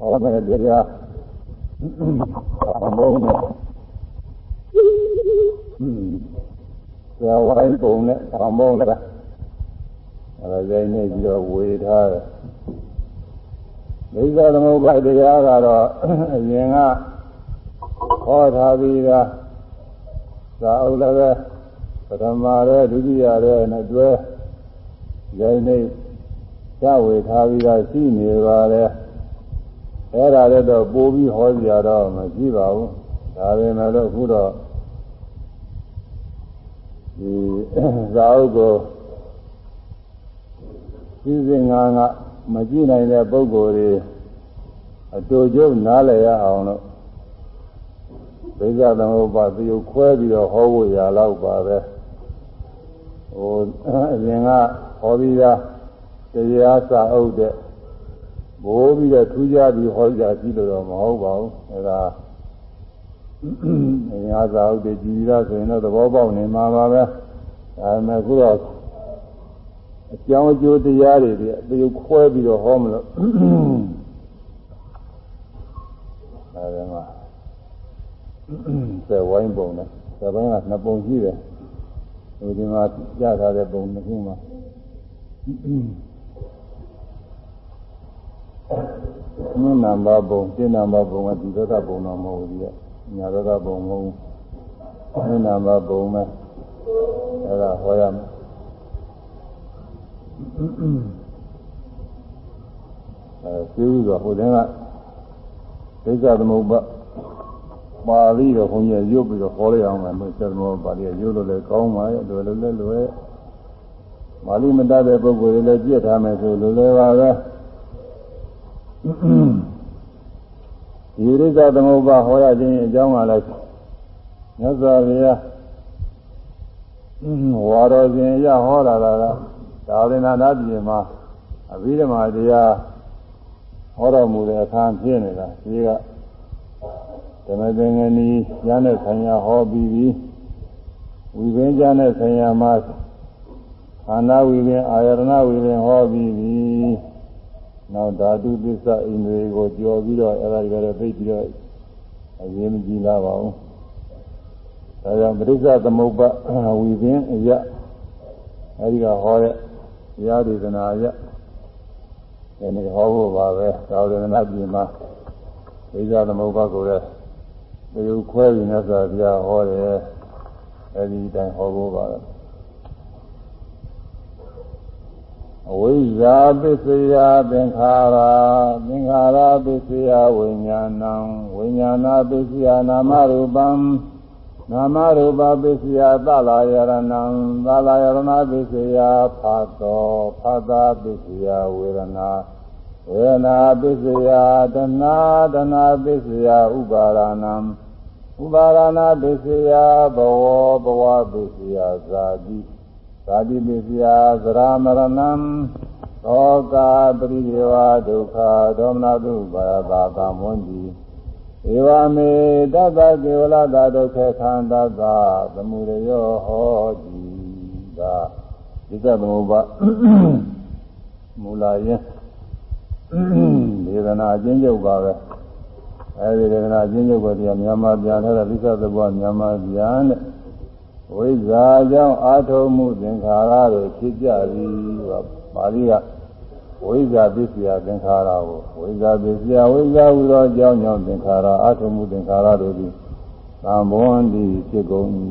ဟောမယ်တရားအမုန်းနဲ့ဆရာဝိုင်းပုံနဲ့အမုန်းကအဲဒါကြိုင်းနေပြီးတော့ဝေထားတယ်မိစ္ဆာသမုပ္ပါဒတရားကတော့အရင်ကဟောထားပြီးသားသာအုပ်လည်းပဲပထမရဲဒုတိယရဲနဲ့တွဲကြိုင်းနေကြဝေထားပြီးသားရှိနေပါလေ အဲ့ဒါလည်းတော့ပိုးပြီးဟောကြတော့မရှိပါဘူးဒါပေမဲ့လို့အခုတော့ဒီသာအုပ်ကိုစီစဉ်ငါကမကြည့်နိုင်တဲ့ပုဂ္ဂိုလ်တွေအတူကျုပ်နားလည်ရအောင်လို့ဒိဋ္ဌသမုပ္ပါသယုခွဲပြီးတော့ဟောဖို့ရတော့ပါပဲဟိုအရင်ကဟောပြီးသားတရားစာအုပ်တဲ့ ဘိုးပြီးတော့ထူးခြားပြီးဟောကြကြည့်လို့တော့မဟုတ်ပါဘူးအဲဒါအရင်ကစာအုပ်တွေကြည်ပြီးသားဆိုရင်တော့သဘောပေါက်နေမှာပါပဲဒါပေမဲ့ခုတော့အကြောင်းအကျိုးတရားတွေဒီအပြုခွဲပြီးတော့ဟောမလို့အဲဒီမှာဆယ်ဝိုင်းပုံနဲ့ဆယ်ပိုင်းကနှစ်ပုံရှိတယ်ဟိုဒီမှာကြားထားတဲ့ပုံတစ်ခုမှာ နင်းနံပါတ်ပုံတင်းနံပါတ်ပုံကဒီသောတာပုံတော့မဟုတ်ဘူးဒီကညာသောတာပုံမဟုတ်ဘူးနင်းနံပါတ်ပုံမဲ့အဲဒါဟောရမယ်အဲသိဥစွာဟိုတည်းကဒိဋ္ဌသမုပ္ပါပါဠိတော့ဘုန်းကြီးရုပ်ပြီးတော့ဟောလိုက်အောင်မယ်လို့ဆက်သမုပ္ပါဠိရုပ်လို့လည်းကောင်းပါရဲ့လွယ်လွယ်လည်းလွယ်ပါဠိမတတ်တဲ့ပုဂ္ဂိုလ်တွေလည်းကြည့်ထားမယ်ဆိုလွယ်လွယ်ပါပဲ ဒီရိစ္ဆသမုပ္ပါဟောရခြင်းအကြောင်းကလည်းမြတ်စွာဘုရားဝါတော်ရှင်ရဟောလာတာကသာဝရဏနာပြည်မှာအဘိဓမ္မာတရားဟောတော်မူတဲ့အခါဖြစ်နေတာဒီကဓမ္မသင်္ကနီကျမ်းနဲ့ဆံရဟောပြီးပြီးဝိပင်းကျမ်းနဲ့ဆံရမှာခန္ဓာဝိပင်းအာယရဏဝိပင်းဟောပြီးပြီး နောက်ဓာတုသစ္စာဣန္ဒြေကိုကြော်ပြီးတော့အဲ့ဒါတွေလည်းသိပြီးတော့အရင်မကြည့်လာပါဘူးဒါကြောင့်ပရိစ္ဆသမုပ္ပါဝိပင်းအယအဲဒီကဟောတဲ့တရားဒေသနာရဒီနေ့ဟောဖို့ပါပဲသာဝရဏပြည်မှာဝိဇ္ဇာသမုပ္ပါကိုလည်းဒီလိုခွဲပြီးနေဆိုပြဟောတယ်အဲဒီတိုင်းဟောဖို့ပါပဲ အဝိဇ္ဇာပစ္စယသင်္ခါရသင်္ခါရပစ္စယဝိညာဏံဝိညာဏပစ္စယနာမရူပံနာမရူပပစ္စယသလာယရဏံသလာယရဏပစ္စယဖတ်တော်ဖတ်တာပစ္စယဝေဒနာဝေဒနာပစ္စယတဏတဏပစ္စယဥပါရဏံဥပါရဏပစ္စယဘဝဘဝပစ္စယဇာတိ ဇာတိပစ္စယသရမရဏံသောကာပရိဒေဝဒုက္ခဒေါမနတုပါယတာသမွန်တိဧဝမေတတ္တကေဝလတာဒုက္ခခန္ဓာသာသမုဒယောဟောတိသာဒီသသမုပ္ပါမူလာယင်းဒေသနာအချင်းချုပ်ပါပဲအဲဒီဒေသနာအချင်းချုပ်ကိုတရားမြန်မာပြန်ထားတဲ့လိစ္ဆသဘောမြန်မာပြန်တဲ့ ဝိဇ္ဇာကြောင့်အာထုံမှုသင်္ခါရတွေဖြစ်ကြသည်ပါဠိကဝိဇ္ဇာပစ္စယသင်္ခါရကိုဝိဇ္ဇာပစ္စယဝိဇ္ဇာဟူသောအကြောင်းကြောင့်သင်္ခါရအာထုံမှုသင်္ခါရတို့သည်သံဘောန္တိဖြစ်ကုန်၏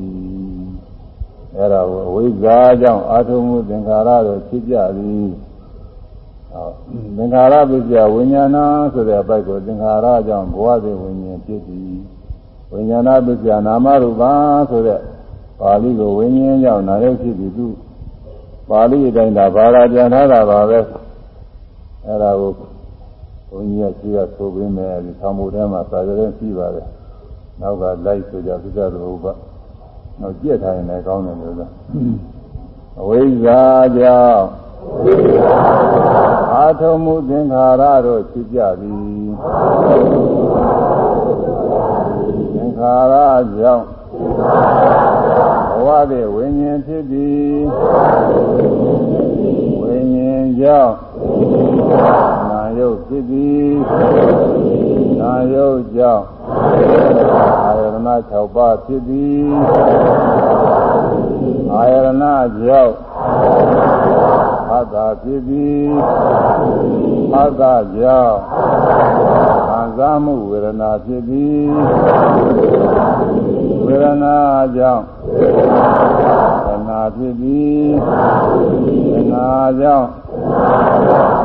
အဲဒါကိုဝိဇ္ဇာကြောင့်အာထုံမှုသင်္ခါရတို့ဖြစ်ကြသည်သင်္ခါရပစ္စယဝိညာဏဆိုတဲ့အပိုက်ကိုသင်္ခါရကြောင့်ဘဝသိဝိညာဉ်ဖြစ်သည်ဝိညာဏပစ္စယနာမရူပဆိုတဲ့ ပါဠိကိုဝိညာဉ်ကြောင့်နာရုပ်ဖြစ်ပြီးသူပါဠိအတိုင်းသာဘာသာပြန်ထားတာပါပဲအဲ့ဒါကိုဘုန်းကြီးကရှိကဆိုပေးမယ်ဒီသံဃာထဲမှာစာကြတဲ့ရှိပါတယ်နောက်ကလိုက်ဆိုကြသုဒ္ဓရဥပနောက်ကြက်ထားရင်လည်းကောင်းတယ်လို့ဆိုအဝိဇ္ဇာကြောင့်အာထုံမှုသင်္ခါရတို့ဖြစ်ကြသည်သင်္ခါရကြောင့် ဘဝသည်ဝိညာဉ်ဖြစ်သည်ဝိညာဉ်ကြောင့်နာယုတ်ဖြစ်သည်ယုတ်ကြောင့်အာယရဏ6ပါးဖြစ်သည်အာယရဏကြောင့် ဖတ်တာဖြစ်သည်ဖတ်တာကြောင့်ခံစားမှုဝေဒနာဖြစ်သည်ဝေဒနာကြောင့်သနာဖြစ်သည်သနာကြောင့်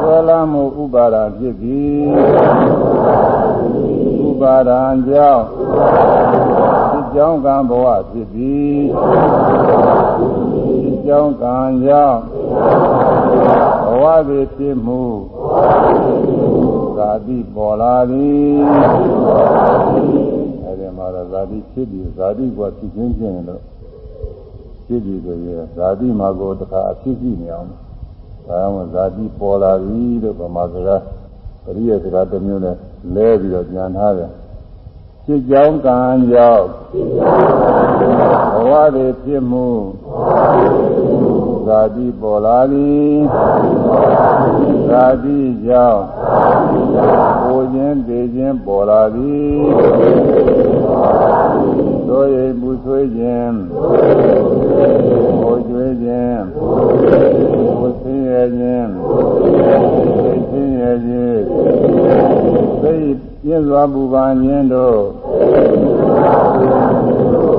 ဆွဲလမ်းမှုဥပါဒဖြစ်သည်ဥပါဒံကြောင့်ဒီကြောင့်ကံဘဝဖြစ်သည်ဒီကြောင့်ကံကြောင့် ဘဝသည်ဖြစ်မှုဇာတိပေါ်လာသည်အဲဒီမှာတော့ဇာတိဖြစ်ပြီးဇာတိကဖြစ်ချင်းချင်းလို့ဖြစ်ပြီးဆိုရင်ဇာတိမှာကိုတခါအဖြစ်ရှိနေအောင်ဒါမှဇာတိပေါ်လာပြီလို့ဗမာစကားပရိယစကားတစ်မျိုးနဲ့လဲပြီးတော့ပြန်ထားတယ်ဖြစ်ကြောင်းကံကြောင့်ဘဝတွေဖြစ်မှု ဇာတိပေါ်လာသည်ဇာတိကြောင့်ကိုခြင်းတည်ခြင်းပေါ်လာသည်သို့ရိပ်ပူဆွေးခြင်းဟိုကျွေးခြင်းဟိုဆင်းရဲခြင်းသိဆင်းရဲခြင်းသိပြည့်စွာပူပန်ခြင်းတို့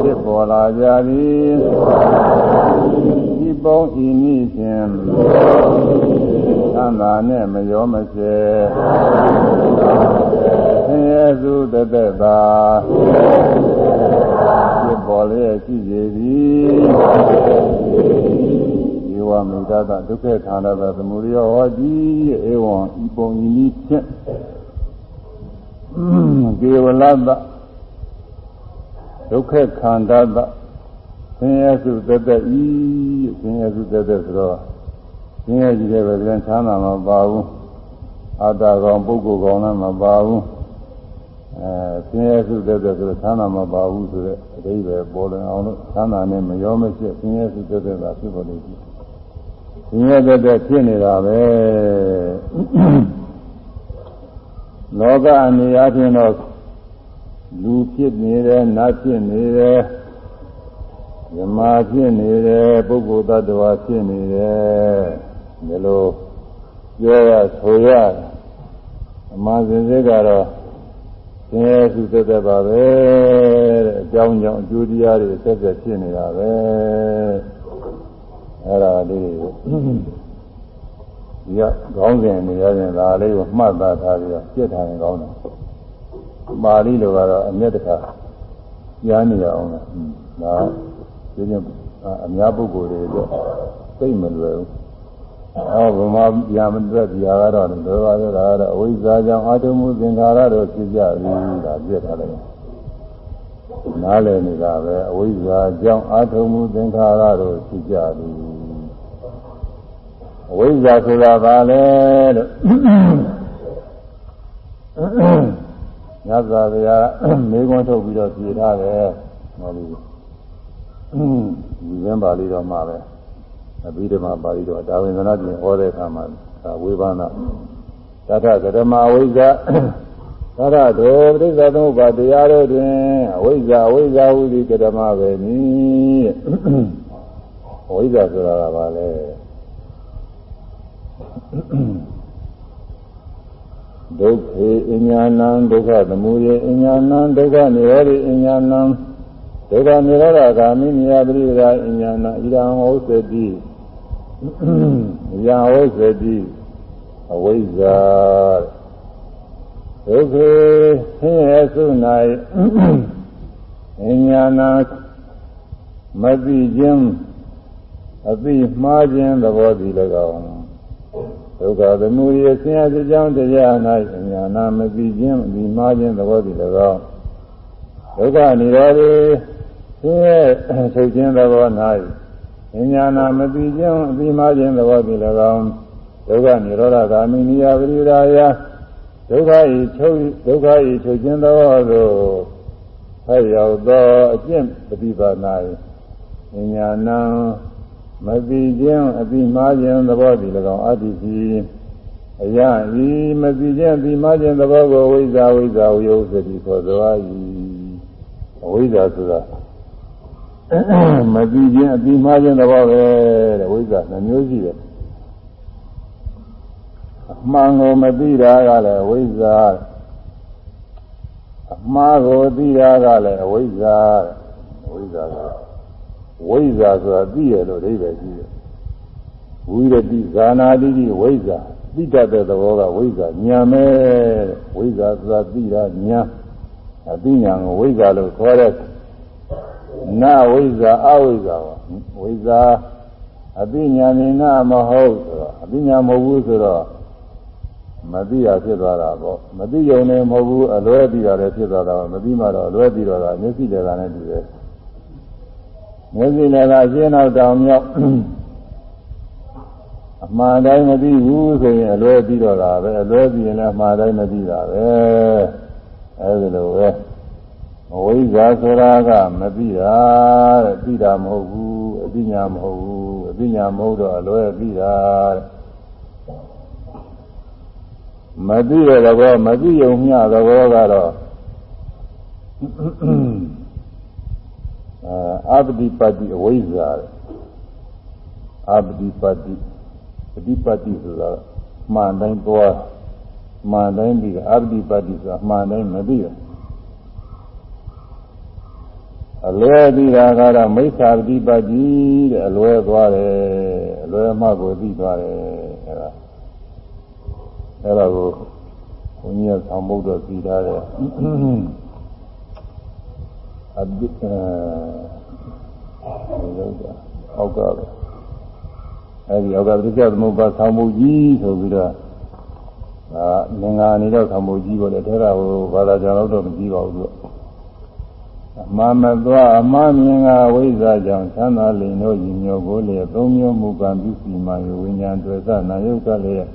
ဖြစ်ပေါ်လာကြသည် ဒီပုံဤနည်းဖြင့်သံသာနဲ့မရောမစဲဆင်းရဲစုတသက်သာဖြစ်ပေါ်လျက်ရှိစေသည်ဧဝမေတ္တဒုက္ခခန္ဓာသသမုဒယဟောတိဧဝံဤပုံဤနည်းဖြင့်ကေဝလတ္တဒုက္ခခန္ဓာသ ဆင်းရဲစုတသက်ဤဆင်းရဲစုတသက်ဆိုတော့ဆင်းရဲကြီးတဲ့ပဲပြန်ချမ်းသာမှာပါဘူးအတ္တကောင်ပုဂ္ဂိုလ်ကောင်လည်းမပါဘူးအဲဆင်းရဲစုတသက်ဆိုတော့ချမ်းသာမှာပါဘူးဆိုတဲ့အဓိပ္ပာယ်ပေါ်လွင်အောင်လို့ချမ်းသာနဲ့မရောမဖြစ်ဆင်းရဲစုတသက်သာဖြစ်ပေါ်လို့ရှိဆင်းရဲတသက်ဖြစ်နေတာပဲလောကအနေအချင်းတော့လူဖြစ်နေတယ်နတ်ဖြစ်နေတယ် ဇမာဖြစ်နေတယ်ပုဂ္ဂိုလ်တ attva ဖြစ်နေတယ်ဒီလိုပြောရဆိုရအမှန်စင်စစ်ကတော့သင်ရဲ့သူသက်သက်ပါပဲတဲ့အကြောင်းကြောင့်အကျိုးတရားတွေဆက်ဆက်ဖြစ်နေတာပဲအဲ့ဒါလေးဒီကခေါင်းစဉ်နေရရင်ဒါလေးကိုမှတ်သားထားပြီးတော့ပြစ်ထားရင်ကောင်းတယ်ပါဠိလိုကတော့အမျက်တခါကြားနေရအောင်လားဒါ ဒီနေ့အများပုဂ္ဂိုလ်တွေအတွက်သိမလွယ်ဘူးအော်ဗမာပြာမတက်ပြာကတော့ဘယ်ပါလဲဒါကတော့အဝိဇ္ဇာကြောင့်အာထုမှုသင်္ခါရတို့ဖြစ်ကြပြီဒါပြည့်ထားတယ်နားလည်နေတာပဲအဝိဇ္ဇာကြောင့်အာထုမှုသင်္ခါရတို့ဖြစ်ကြပြီအဝိဇ္ဇာဆိုတာဘာလဲလို့ညဇာဗျာမေခွန်းထုတ်ပြီးတော့ပြေထားတယ်ဟောဒီ ဒီဇင်ပါဠိတော်မှာပဲအဘိဓမ္မာပါဠိတော်ဒါဝင်သနာပြင်ဟောတဲ့အခါမှာဒါဝေဘာနာတထကဓမ္မအဝိဇ္ဇာသရတောပရိစ္ဆေသမုပ္ပါတရားတို့တွင်အဝိဇ္ဇာအဝိဇ္ဇာဟူသည်ကဓမ္မပဲနိအဝိဇ္ဇာဆိုတာကဘာလဲဒုက္ခေအညာဏံဒုက္ခသမုဒယအညာဏံဒုက္ခនិရောဓိအညာဏံ ဒုက္ခនិရောဓဂာမိနိယပရိဒါအညာဏဣဒံဟောသတိယံဟောသတိအဝိဇ္ဇာဒုက္ခေဆင်းရဲစု၌အညာဏမသိခြင်းအသိမှားခြင်းသဘောတည်း၎င်းဒုက္ခသမုဒယဆင်းရဲကြောင်းတရား၌အညာနာမသိခြင်းဒီမှားခြင်းသဘောတည်း၎င်းဒုက္ခនិရောဓေဆ င်းရဲထုတ်ခြင်းသဘော၌အညာနာမသိခြင်းအသိမှားခြင်းသဘောတည်း၎င်းဒုက္ခនិရောဓဂာမိနိယပရိရာယဒုက္ခဤချုပ်ဒုက္ခဤထုတ်ခြင်းသဘောသို့ဖတ်ရောက်သောအကျင့်ပฏิပါဏ၌အညာနာမသိခြင်းအသိမှားခြင်းသဘောတည်း၎င်းအတ္တိစီအရာဤမသိခြင်းဒီမှခြင်းသဘောကိုဝိဇ္ဇာဝိဇ္ဇာဝိယုသတိခေါ်သွား၏အဝိဇ္ဇာဆိုတာ မသိခြင်းအပြီးမှခြင်းသဘောပဲတဲ့ဝိဇ္ဇာနှမျိုးရှိတယ်အမှန်ကိုမသိတာကလည်းဝိဇ္ဇာအမှားကိုသိတာကလည်းအဝိဇ္ဇာဝိဇ္ဇာကဝိဇ္ဇာဆိုတာသိရလို့အိဗယ်ရှိတယ်ဝိရတိဇာနာတိဝိဇ္ဇာသိတတ်တဲ့သဘောကဝိဇ္ဇာညာမဲဝိဇ္ဇာဆိုတာသိတာညာအသိဉာဏ်ကိုဝိဇ္ဇာလို့ခေါ်တဲ့ နာဝိဇ္ဇာအဝိဇ္ဇာဝိဇ္ဇာအသိဉာဏ်နဲ့နာမဟုတ်ဆိုတော့အသိဉာဏ်မဟုတ်ဘူးဆိုတော့မသိရဖြစ်သွားတာပေါ့မသိုံနဲ့မဟုတ်ဘူးအလွဲသိတာလည်းဖြစ်သွားတာမသိမှတော့အလွဲသိတော့တာမျက်စိလည်းကလည်းတူတယ်မျက်စိလည်းကအရှင်းတော့တောင်မြောက်အမှားတိုင်းမသိဘူးဆိုရင်အလွဲပြီးတော့တာပဲအလွဲပြီးရင်လည်းအမှားတိုင်းမသိတာပဲအဲဒီလိုပဲ အဝိဇ္ဇာဆိုတာကမသိတာတဲ့သိတာမဟုတ်ဘူးအသိညာမဟုတ်ဘူးအသိညာမဟုတ်တော့အလွဲပြီးတာတဲ့မသိတဲ့သဘောမသိုံမျှသဘောကတော့အာအပတိပတ္တိအဝိဇ္ဇာအပတိပတ္တိပฏิပတ်တိဆိုတာမှန်တိုင်းသွားမှန်တိုင်းပြီးအပฏิပတ်တိဆိုတာမှန်တိုင်းမပြီးဘူး အလွဲပြီးတာကတော့မိစ္ဆာပฏิပတ်တိတဲ့အလွဲသွားတယ်အလွဲမှကိုသိသွားတယ်အဲဒါအဲဒါကိုဘုန်းကြီးကဆောင်းမုတ်တော့ပြီးထားတယ်အဘိအဲဒီလိုကအောက်ကပဲအဲဒီယောဂပရိစ္ဆေသမုပ္ပါဆောင်းမှုကြီးဆိုပြီးတော့အာငင်္ဂါနေတော့ဆောင်းမှုကြီးပေါ့လေထဲတာဟိုဘာသာကြောင်တော့မကြီးပါဘူးသူ အမှန်မသွားအမှန်မြင်ကဝိဇ္ဇာကြောင့်သံသာလိန်တို့ညီမျိုးကိုလေသုံးမျိုးမူကံပြုစီမှယဝိညာဉ်တွေ့သနာယုတ်ကလည်း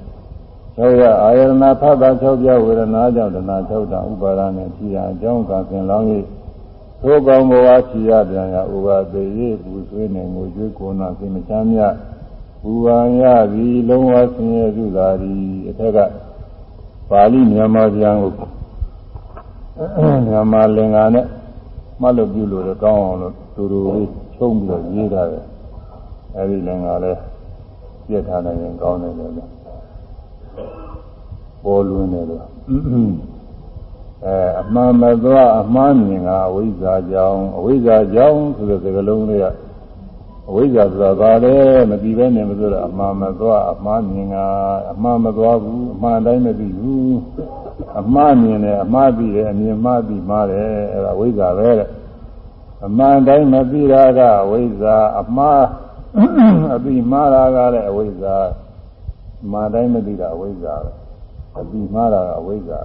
သောရအာယရဏဖတ်တာ၆ပြဝေဒနာကြောင့်တဏှာ၆တာဥပါဒနဲ့ဖြစ်ရာအကြောင်းကသင်လောင်း၍သို့ကောင်းဘဝဖြစ်ရပြန်ရာဥပါသေရေးပူဆွေးနေငိုကြွေးကိုနာစိတ်မချမ်းမြတ်ဘူဝံရသည်လုံးဝဆင်းရဲစုသာသည်အထက်ကပါဠိမြန်မာပြန်ကိုမြန်မာလင်္ကာနဲ့ မှတ်လို့ပြုလို့တော့ကောင်းအောင်လို့သူတို့လေးချုံးပြီးတော့ရေးထားတယ်အဲဒီလင်္ကာလဲပြည့်ထားနိုင်ရင်ကောင်းတယ်လို့ပေါ်လွင်တယ်လို့အဲအမှန်မသွားအမှားမြင်ကအဝိဇ္ဇာကြောင့်အဝိဇ္ဇာကြောင့်ဆိုတဲ့စကားလုံးလေးကအဝိဇ္ဇာဆိုတာဘာလဲမပြီးပဲနေမလို့အမှားမသွားအမှားမြင်တာအမှားမသွားဘူးအမှားတိုင်းမသိဘူး အမှားမြင်တယ်အမှားပြီးတယ်အမြင်မှားပြီးမှားတယ်အဲ့ဒါဝိဇ္ဇာပဲတဲ့အမှန်တိုင်းမသိတာကဝိဇ္ဇာအမှားအပြီးမှားတာကလည်းအဝိဇ္ဇာအမှန်တိုင်းမသိတာဝိဇ္ဇာပဲအပြီးမှားတာကအဝိဇ္ဇာ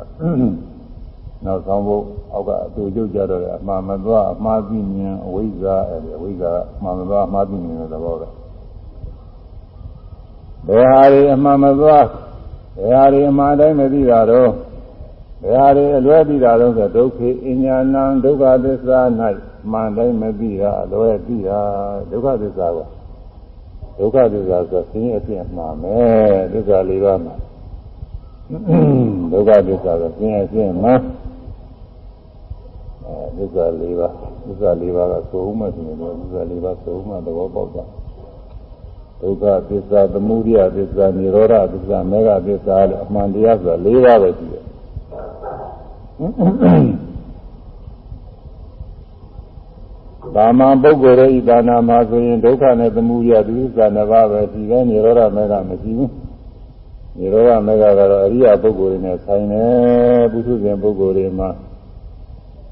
နောက်ဆောင်ဖို့အောက်ကအတူကျုပ်ကြတော့အမှားမသွားအမှားသိမြင်အဝိဇ္ဇာအဲဒီအဝိဇ္ဇာအမှားမသွားအမှားသိမြင်တဲ့သဘောပဲဘယ်ဟာတွေအမှားမသွားဘယ်ဟာတွေအမှားတိုင်းမသိတာတော့ ဘယ်ဟာတွေအလွဲသိတာတော့ဆိုဒုက္ခေအညာဏံဒုက္ခသစ္စာ၌မှန်တိုင်းမသိတာအလွဲသိတာဒုက္ခသစ္စာကဒုက္ခသစ္စာဆိုဆင်းရဲအဖြစ်မှာမယ်သစ္စာလေးပါးမှာဒုက္ခသစ္စာကဆင်းရဲအဖြစ်မှာအဲသစ္စာ၄ပါးသစ္စာ၄ပါးကသို့မှဆိုရင်တော့သစ္စာ၄ပါးသို့မှသဘောပေါက်တာဒုက္ခသစ္စာသမုဒယသစ္စာនិရောဓသစ္စာမေဃသစ္စာလည်းအမှန်တရားဆိုတာ၄ပါးပဲရှိတယ် ဘာမှပုဂ္ဂိုလ်ရဲ့ဤဒါနာမှာဆိုရင်ဒုက္ခနဲ့သမုဒယသစ္စာနှစ်ပါးပဲရှိတယ်និရောဓမေဃမရှိဘူးនិရောဓမေဃကတော့အရိယပုဂ္ဂိုလ်တွေနဲ့ဆိုင်တယ်ပုထုဇဉ်ပုဂ္ဂိုလ်တွေမှာ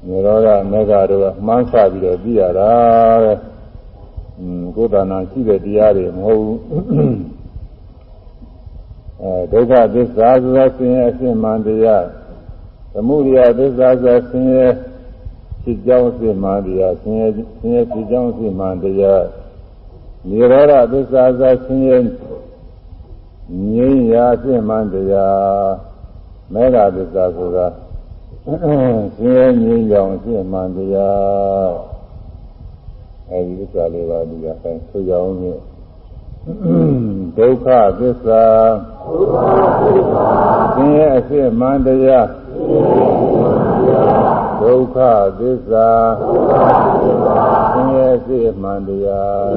နိရောဓမေဃတို့ကမှန်းဆပြီးတော့သိရတာတဲ့။อืมကိုယ်တဏ္ဍာရှိတဲ့တရားတွေမဟုတ်ဘူး။အဲဒုက္ခသစ္စာဆိုတာဆင်းရဲအစစ်မှန်တရား သမုဒယသစ္စာဆိုတာဆင်းရဲဖြစ်ကြောင်းအစစ်မှန်တရားဆင်းရဲဆင်းရဲဖြစ်ကြောင်းအစစ်မှန်တရားနိရောဓသစ္စာဆိုတာဆင်းရဲငြိမ်းရာအစစ်မှန်တရားမေဃသစ္စာဆိုတာဆင်းရဲငြိမ်းကြောင်ရှင်းမှန်တရားအဲဒီဥစ္စာလေးပါးဒီကအဲဆိုကြအောင်ဖြင့်ဒုက္ခသစ္စာသင်ရဲ့အစစ်မှန်တရား ဒုက္ခသစ္စာသင်ရဲ့အစစ်မှန်တရား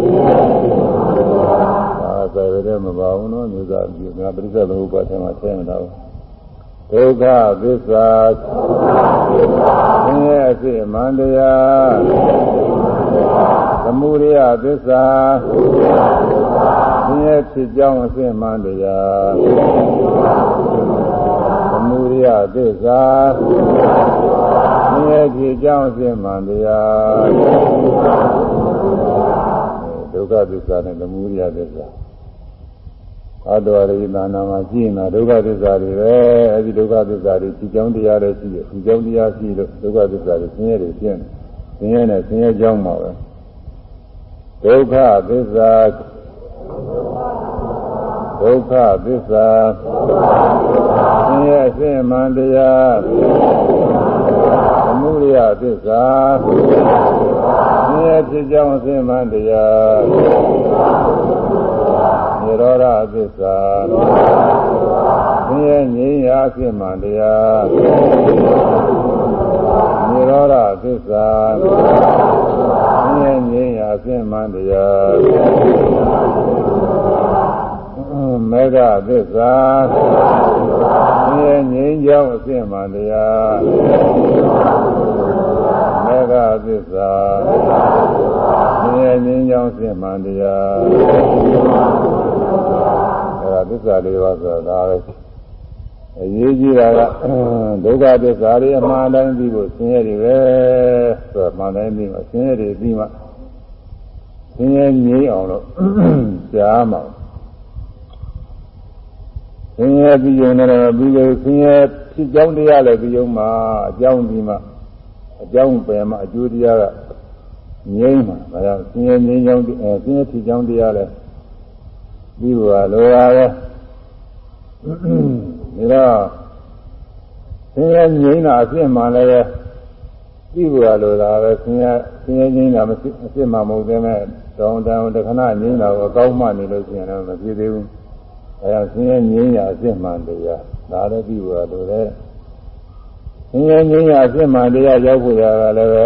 ဒါဆိုရတဲ့မပါဘူးနော်မျိုးသားမျိုးများပြိဿဘုရားထဲမှာထည့်နေတာဒုက္ခသစ္စာသင်ရဲ့အစစ်မှန်တရားသမုဒယသစ္စာသင်ရဲ့ဖြစ်ကြောင်းအစစ်မှန်တရား သမုဒယသစ္စာသင်ရဲ့ဖြစ်ကြောင်းအစစ်မှန်တရားဒုက္ခသစ္စာနဲ့သမုဒယသစ္စာအတ္တဝရိသနာမှာရှိနေတာဒုက္ခသစ္စာတွေပဲအဲဒီဒုက္ခသစ္စာတွေဒီကြောင်းတရားတွေရှိတယ်ဒီကြောင်းတရားရှိလို့ဒုက္ခသစ္စာတွေဆင်းရဲတွေပြင်းတယ်ဆင်းရဲနဲ့ဆင်းရဲကြောင်းမှာပဲဒုက္ခသစ္စာ ဒုက္ခသစ္စာဆင်းရဲဆင်းမှန်တရားသမုဒယသစ္စာဆင်းရဲဖြစ်ကြောင်းဆင်းမှန်တရားနိရောဓသစ္စာဆင်းရဲငြိမ်းရာဖြစ်မှန်တရားနိရောဓသစ္စာဆင်းရဲငြိမ်းရာဖြစ်မှန်တရား မေဃသစ္စာဆင်းရဲငြိမ်းကြောင်းအဖြစ်မှန်တရားမေဃသစ္စာဆင်းရဲငြိမ်းကြောင်းအဖြစ်မှန်တရားအဲဒါသစ္စာလေးပါးဆိုတာဒါပဲအရေးကြီးတာကဒုက္ခသစ္စာတွေအမှန်တိုင်းပြီးဖို့ဆင်းရဲတွေပဲဆိုတော့မှန်တိုင်းပြီးမှဆင်းရဲတွေပြီးမှဆင်းရဲငြိမ်းအောင်လို့ကြားမှာ ဆင်းရဲပြီးရင်လည်းပြီးလို့ဆင်းရဲဖြစ်ကြောင်းတရားလည်းပြီးအောင်မှာအကြောင်းဒီမှာအကြောင်းပယ်မှာအကျိုးတရားကငြိမ်းမှာဒါကြောင့်ဆင်းရဲငြိမ်းကြောင်းအဲဆင်းရဲဖြစ်ကြောင်းတရားလည်းပြီးပါလိုပါပဲဒါတော့ဆင်းရဲငြိမ်းတာအဖြစ်မှလည်းပြီးပါလိုတာပဲဆင်းရဲဆင်းရဲငြိမ်းတာမဖြစ်အဖြစ်မှမဟုတ်သေးမဲ့တောင်းတန်တခဏငြိမ်းတာကိုအကောင်းမှနေလို့ရှိရင်တော့မဖြစ်သေးဘူး အဲဒါဆင်းရဲငြိမ်းရာအစစ်မှန်တရားဒါလည်းပြီးပါလို့လေဆင်းရဲငြိမ်းရာအစစ်မှန်တရားရောက်ဖို့ရတာလည်းပဲ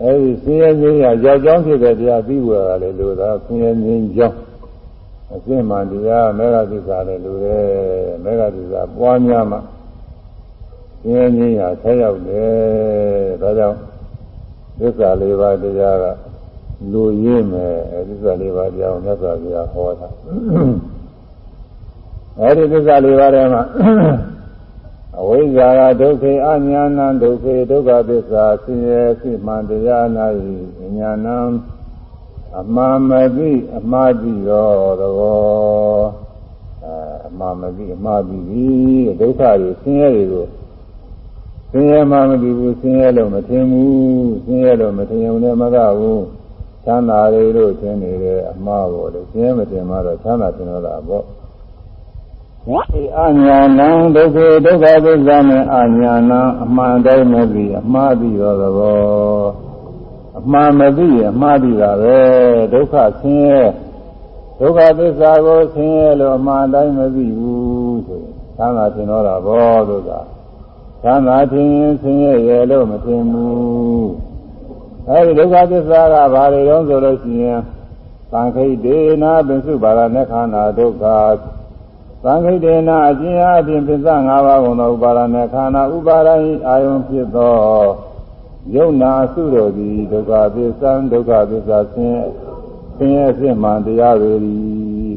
အဲဒီဆင်းရဲငြိမ်းရာရောက်ကြောင်းဖြစ်တဲ့တရားပြီးပါတာလေလို့သာဆင်းရဲငြိမ်းကြောင်းအစစ်မှန်တရားမေဃသစ္စာလည်းလို့လေမေဃသစ္စာပွားများမှဆင်းရဲငြိမ်းရာဆက်ရောက်တယ်ဒါကြောင့်သစ္စာလေးပါးတရားက လူရင်းမယ်အဲဒီသစ္စာလေးပါးကြောင့်မြတ်စွာဘုရားဟောတာအဲဒီသစ္စာလေးပါးထဲမှာအဝိဇ္ဇာကဒုက္ခေအညာဏဒုက္ခေဒုက္ခသစ္စာဆင်းရဲစိမှန်တရား၌ညာဏအမှန်မသိအမှားသိရောသဘောအမှန်မသိအမှားသိပြီဒုက္ခတွေဆင်းရဲတွေကိုဆင်းရဲမှမသိဘူးဆင်းရဲလို့မထင်ဘူးဆင်းရဲလို့မထင်ုံနဲ့မကဘူး ချမ်းသာတွေလို့ထင်နေတယ်အမှားပေါ်တယ်ဆင်းရဲမတင်မှတော့ချမ်းသာတင်တော့တာပေါ့ဒီအညာဏံဒုက္ခဒုက္ခသစ္စာနဲ့အညာဏံအမှန်တိုင်းမသိအမှားသိတော့သဘောအမှားမသိရင်အမှားသိတာပဲဒုက္ခဆင်းရဲဒုက္ခသစ္စာကိုဆင်းရဲလို့အမှန်တိုင်းမသိဘူးဆိုရင်ချမ်းသာတင်တော့တာဘောလို့ကချမ်းသာထင်ရင်ဆင်းရဲရဲ့လို့မထင်ဘူး အဲဒီဒုက္ခသစ္စာကဘာတွေတုံးဆိုလို့ရှိရင်သံခိတေနာပင်စုပါရနခန္ဓာဒုက္ခသံခိတေနာအခြင်းအပြင်ပစ္စ၅ပါးကုန်သောဥပါရဏခန္ဓာဥပါရဟိအာယုံဖြစ်သောယုံနာစုတော်သည်ဒုက္ခသစ္စာဒုက္ခသစ္စာဆင်းဆင်းရဲခြင်းမှတရားတွေသည်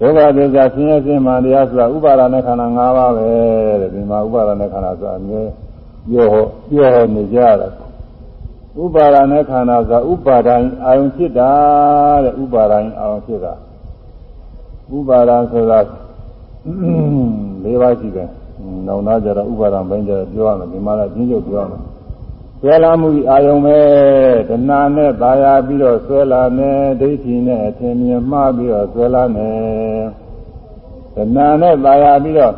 ဒုက္ခသစ္စာဆင်းရဲခြင်းမှတရားဆိုတာဥပါရဏခန္ဓာ၅ပါးပဲတဲ့ဒီမှာဥပါရဏခန္ဓာဆိုအမြဲပြောပြောနေကြတာ ဥပါဒณะခန္ဓာဆိုတာဥပါဒိုင်အာယုံဖြစ်တာတဲ့ဥပါဒိုင်အာယုံဖြစ်တာဥပါဒဆိုတာ၄ပါးရှိတယ်။နောင်သားကြတော့ဥပါဒံဘိုင်းကြတော့ပြောရမယ်ဒီမှာလည်းကျင်းချုပ်ပြောရမယ်။ဆွဲလာမှုအာယုံပဲတဏှာနဲ့ပါရပြီးတော့ဆွဲလာနေဒိဋ္ဌိနဲ့အထင်မြင်မှားပြီးတော့ဆွဲလာနေတဏှာနဲ့ပါရပြီးတော့